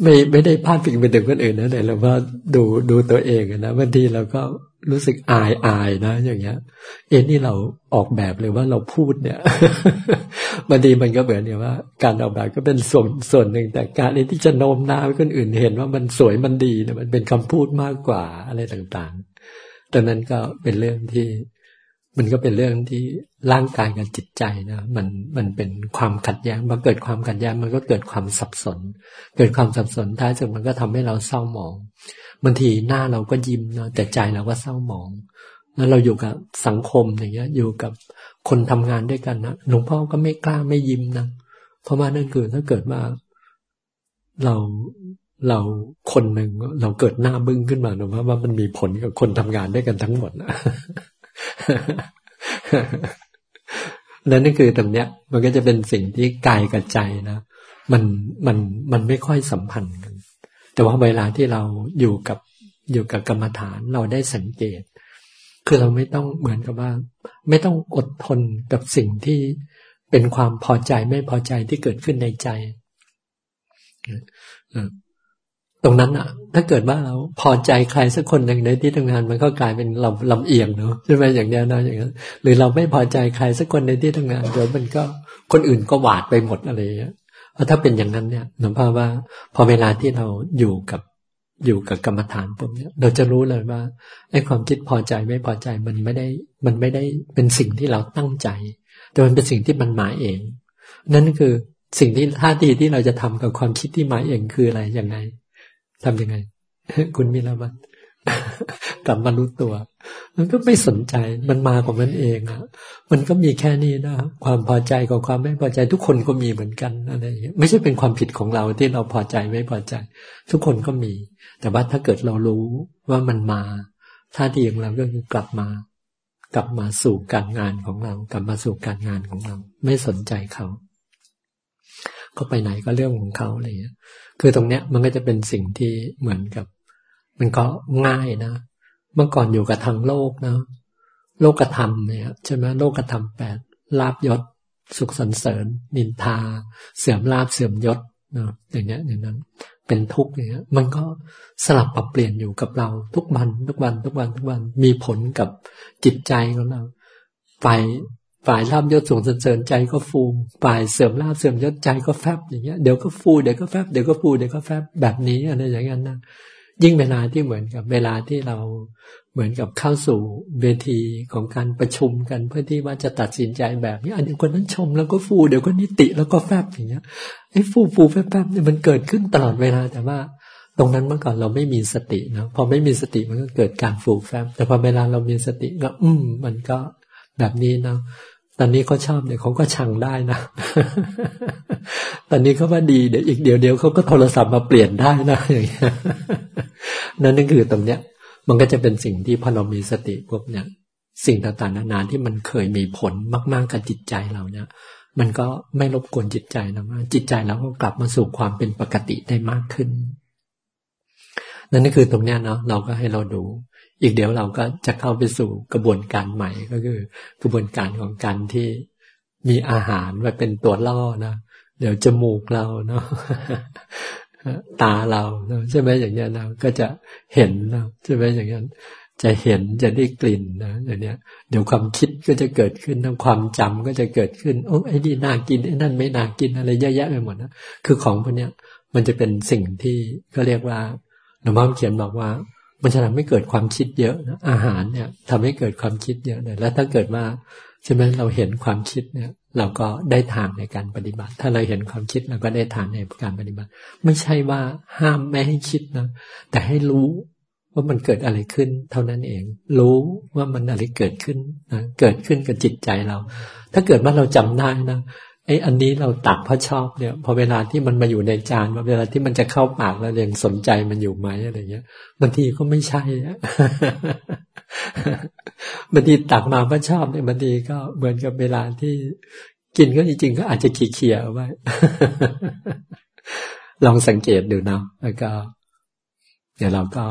ไม่ไม่ได้พลาดพิงไปถึงคนอื่นนะแต่เราว่าดูดูตัวเองนะบางทีเราก็ รู้สึกอายอายนะ อย่างเงี้ย เอ็นนี่เราออกแบบหรือว่าเราพูดเนี่ยบางทีมันก็เหมือนเนี่ยว่า การออกแบบก็เป็นส่วนส่วนหนึ่งแต่การที่จะโน้มน้าวคนอื่นเห็นว่ามันสวยมันดีเนี่ยมันเป็นคำพูดมากกว่าอะไรต่างๆดังนั้นก็เป็นเรื่องที่ มันก็เป็นเรื่องที่ร่างกายกับจิตใจนะมันมันเป็นความขัดแย้งมาเกิดความขัดแย้งมันก็เกิดความสับสน เกิดความสับสนท้ายสุดมันก็ทำให้เราเศร้าหมอง บางทีหน้าเราก็ยิ้มนะแต่ใจเราก็เศร้าหมอง แล้วเราอยู่กับสังคมอย่างเงี้ย อยู่กับคนทำงานด้วยกันนะหลวงพ่อก็ไม่กล้าไม่ยิ้มนะเพราะว่านั่นคือถ้าเกิดว่าเราเราคนหนึ่งเราเกิดหน้าบึ้งขึ้นมาหนูว่าว่ามันมีผลกับคนทำงานด้วยกันทั้งหมดนะนั่นนั่นคือตรงเนี้ย มันก็จะเป็นสิ่งที่กายกับใจนะมันมันมันไม่ค่อยสัมพันธ์กัน แต่ว่าเวลาที่เราอยู่กับอยู่กับกรรมฐานเราได้สังเกต คือเราไม่ต้องเหมือนกับว่า ไม่ต้องอดทนกับสิ่งที่เป็นความพอใจไม่พอใจที่เกิดขึ้นในใจตรงนั้นอะถ้าเกิดว่าเราพอใจใครสักคนหนึ่งในที่ทำงานมันก็กลายเป็นลำลำเอียงเนาะใช่ไหมอย่างนี้นะอย่างนั้นหรือเราไม่พอใจใครสักคนในที่ทำงานเดี๋ยวมันก็คนอื่นก็หวาดไปหมดอะไรอย่างเงี้ย เพราะถ้าเป็นอย่างนั้นเนี่ยหลวงพ่อว่า พอเวลาที่เราอยู่กับอยู่กับกรรมฐานปุ๊บเนี่ย เราจะรู้เลยว่าไอ้ความคิดพอใจไม่พอใจมันไม่ได้ มันไม่ได้เป็นสิ่งที่เราตั้งใจ แต่มันเป็นสิ่งที่มันมาเอง นั่นคือสิ่งที่ท่าทีที่เราจะทำกับความคิดที่มาเองคืออะไรยังไง ทํำยังไง คุณมีแล้วมัน กลับมารู้ตัว มันก็ไม่สนใจมันมาของมันเองอะ มันก็มีแค่นี้นะความพอใจกับความไม่พอใจ ทุกคนก็มีเหมือนกันอะไรอย่างเงี้ยไม่ใช่เป็นความผิดของเราที่เราพอใจไม่พอใจ ทุกคนก็มี แต่ว่าถ้าเกิดเรารู้ว่ามันมาท่าทีของเราก็คือกลับมา กลับมาสู่การงานของเรา กลับมาสู่การงานของเรา ไม่สนใจเขาก็ไปไหนก็เรื่องของเขาอะไรอย่างเงี้ย คือตรงเนี้ยมันก็จะเป็นสิ่งที่เหมือนกับ มันก็ง่ายนะ เมื่อก่อนอยู่กับทางโลกนะ โลกธรรมเนี่ยใช่ไหมโลกธรรมแปดลาบยศ สุขสันเสริญ นินทา เสื่อมลาบเสื่อมยศนะอย่างเงี้ยอย่างนั้น เป็นทุกข์อย่างเงี้ย มันก็สลับปรับเปลี่ยนอยู่กับเราทุกวันทุกวันทุกวันทุกวันมีผลกับจิตใจของเราฝ่ายฝ่ายลาบยศสูงเสริญใจก็ฟูฝ่ายเสื่อมลาบเสื่อมยศใจก็แฟบอย่างเงี้ยเดี๋ยวก็ฟูเดี๋ยวก็แฟบเดี๋ยวก็ฟูเดี๋ยวก็แฟบแบบนี้อะไรอย่างเงี้ยนะ ยิ่งเวลาที่เหมือนกับเวลาที่เราเหมือนกับเข้าสู่เวทีของการประชุมกันเพื่อที่ว่าจะตัดสินใจแบบนี้อันนี้คนนั้นชมแล้วก็ฟูเดี๋ยวก็นิติแล้วก็แฟบอย่างเงี้ยไอ้ฟูฟูแฟบแฟบเนี่ยมันเกิดขึ้นตลอดเวลาแต่ว่าตรงนั้นเมื่อก่อนเราไม่มีสตินะพอไม่มีสติมันก็เกิดการฟูแฟบแต่พอเวลาเรามีสติก็ อืม มันก็แบบนี้เนาะ ตอนนี้เขาชอบเนี่ยเขาก็ชังได้นะ ตอนนี้เขาว่าดีเดี๋ยวอีกเดี๋ยวเดียวเขาก็โทรศัพท์มาเปลี่ยนได้นะอย่างเงี้ยนั่นนั่นคือตรงเนี้ย มันก็จะเป็นสิ่งที่พอเรามีสติพวกเนี้ยสิ่งต่างๆนานาที่มันเคยมีผลมาก ๆกับจิตใจเราเนี่ย มันก็ไม่รบกวนจิตใจนะว่าจิตใจเราก็กลับมาสู่ความเป็นปกติได้มากขึ้น นั่นก็คือตรงเนี้ยเนาะเราก็ให้เราดู อีกเดี๋ยวเราก็จะเข้าไปสู่กระบวนการใหม่ก็คือ กระบวนการของการที่มีอาหารมาเป็นตัวล่อนะเดี๋ยวจมูกเราเนาะตาเราเนาะใช่ไหมอย่างเงี้ยเราก็จะเห็นนะใช่ไหมอย่างเงี้ยจะเห็นจะได้กลิ่นนะอย่างเนี้ยเดี๋ยวความคิดก็จะเกิดขึ้นทั้งความจำก็จะเกิดขึ้นโอ้ไอ้นี่น่ากินไอ้นั่นไม่น่ากินอะไรเยอะแยะไปหมดนะคือของพวกเนี้ยมันจะเป็นสิ่งที่ก็เรียกว่าหลวงพ่อเขียนบอกว่า มันจะทำให้เกิดความคิดเยอะนะอาหารเนี่ยทำให้เกิดความคิดเยอะเลยแล้วถ้าเกิดว่าใช่ไหมเราเห็นความคิดเนี่ย เราก็ได้ทางในการปฏิบัติ ถ้าเราเห็นความคิดเราก็ได้ทางในการปฏิบัติ ไม่ใช่ว่าห้ามไม่ให้คิดนะแต่ให้รู้ว่ามันเกิดอะไรขึ้น เท่านั้นเอง รู้ว่ามันอะไรเกิดขึ้นนะเกิดขึ้นกับจิตใจเรา ถ้าเกิดว่าเราจำได้นะ ไอ้อันนี้เราตักเพราะชอบเนี่ย พอเวลาที่มันมาอยู่ในจานเวลาที่มันจะเข้าปากแล้วยังสนใจมันอยู่ไหมอะไรเงี้ยบางทีก็ไม่ใช่บางทีตักมาเพราะชอบเนี่ยบางทีก็เหมือนกับเวลาที่กินก็จริงๆก็อาจจะขี้เขียไว้ลองสังเกตดูนะแล้วก็ เดี๋ยวเราก็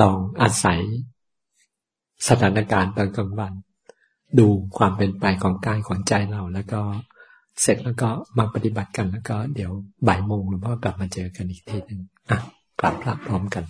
ลองอาศัยสถานการณ์ตอนกลางวัน ดูความเป็นไปของกายของใจเราแล้วก็ เสร็จแล้วก็มาปฏิบัติกันแล้วก็เดี๋ยวบ่ายโมงหลวงพ่อกลับมาเจอกันอีกทีหนึ่งอะกลับพระพร้อมกัน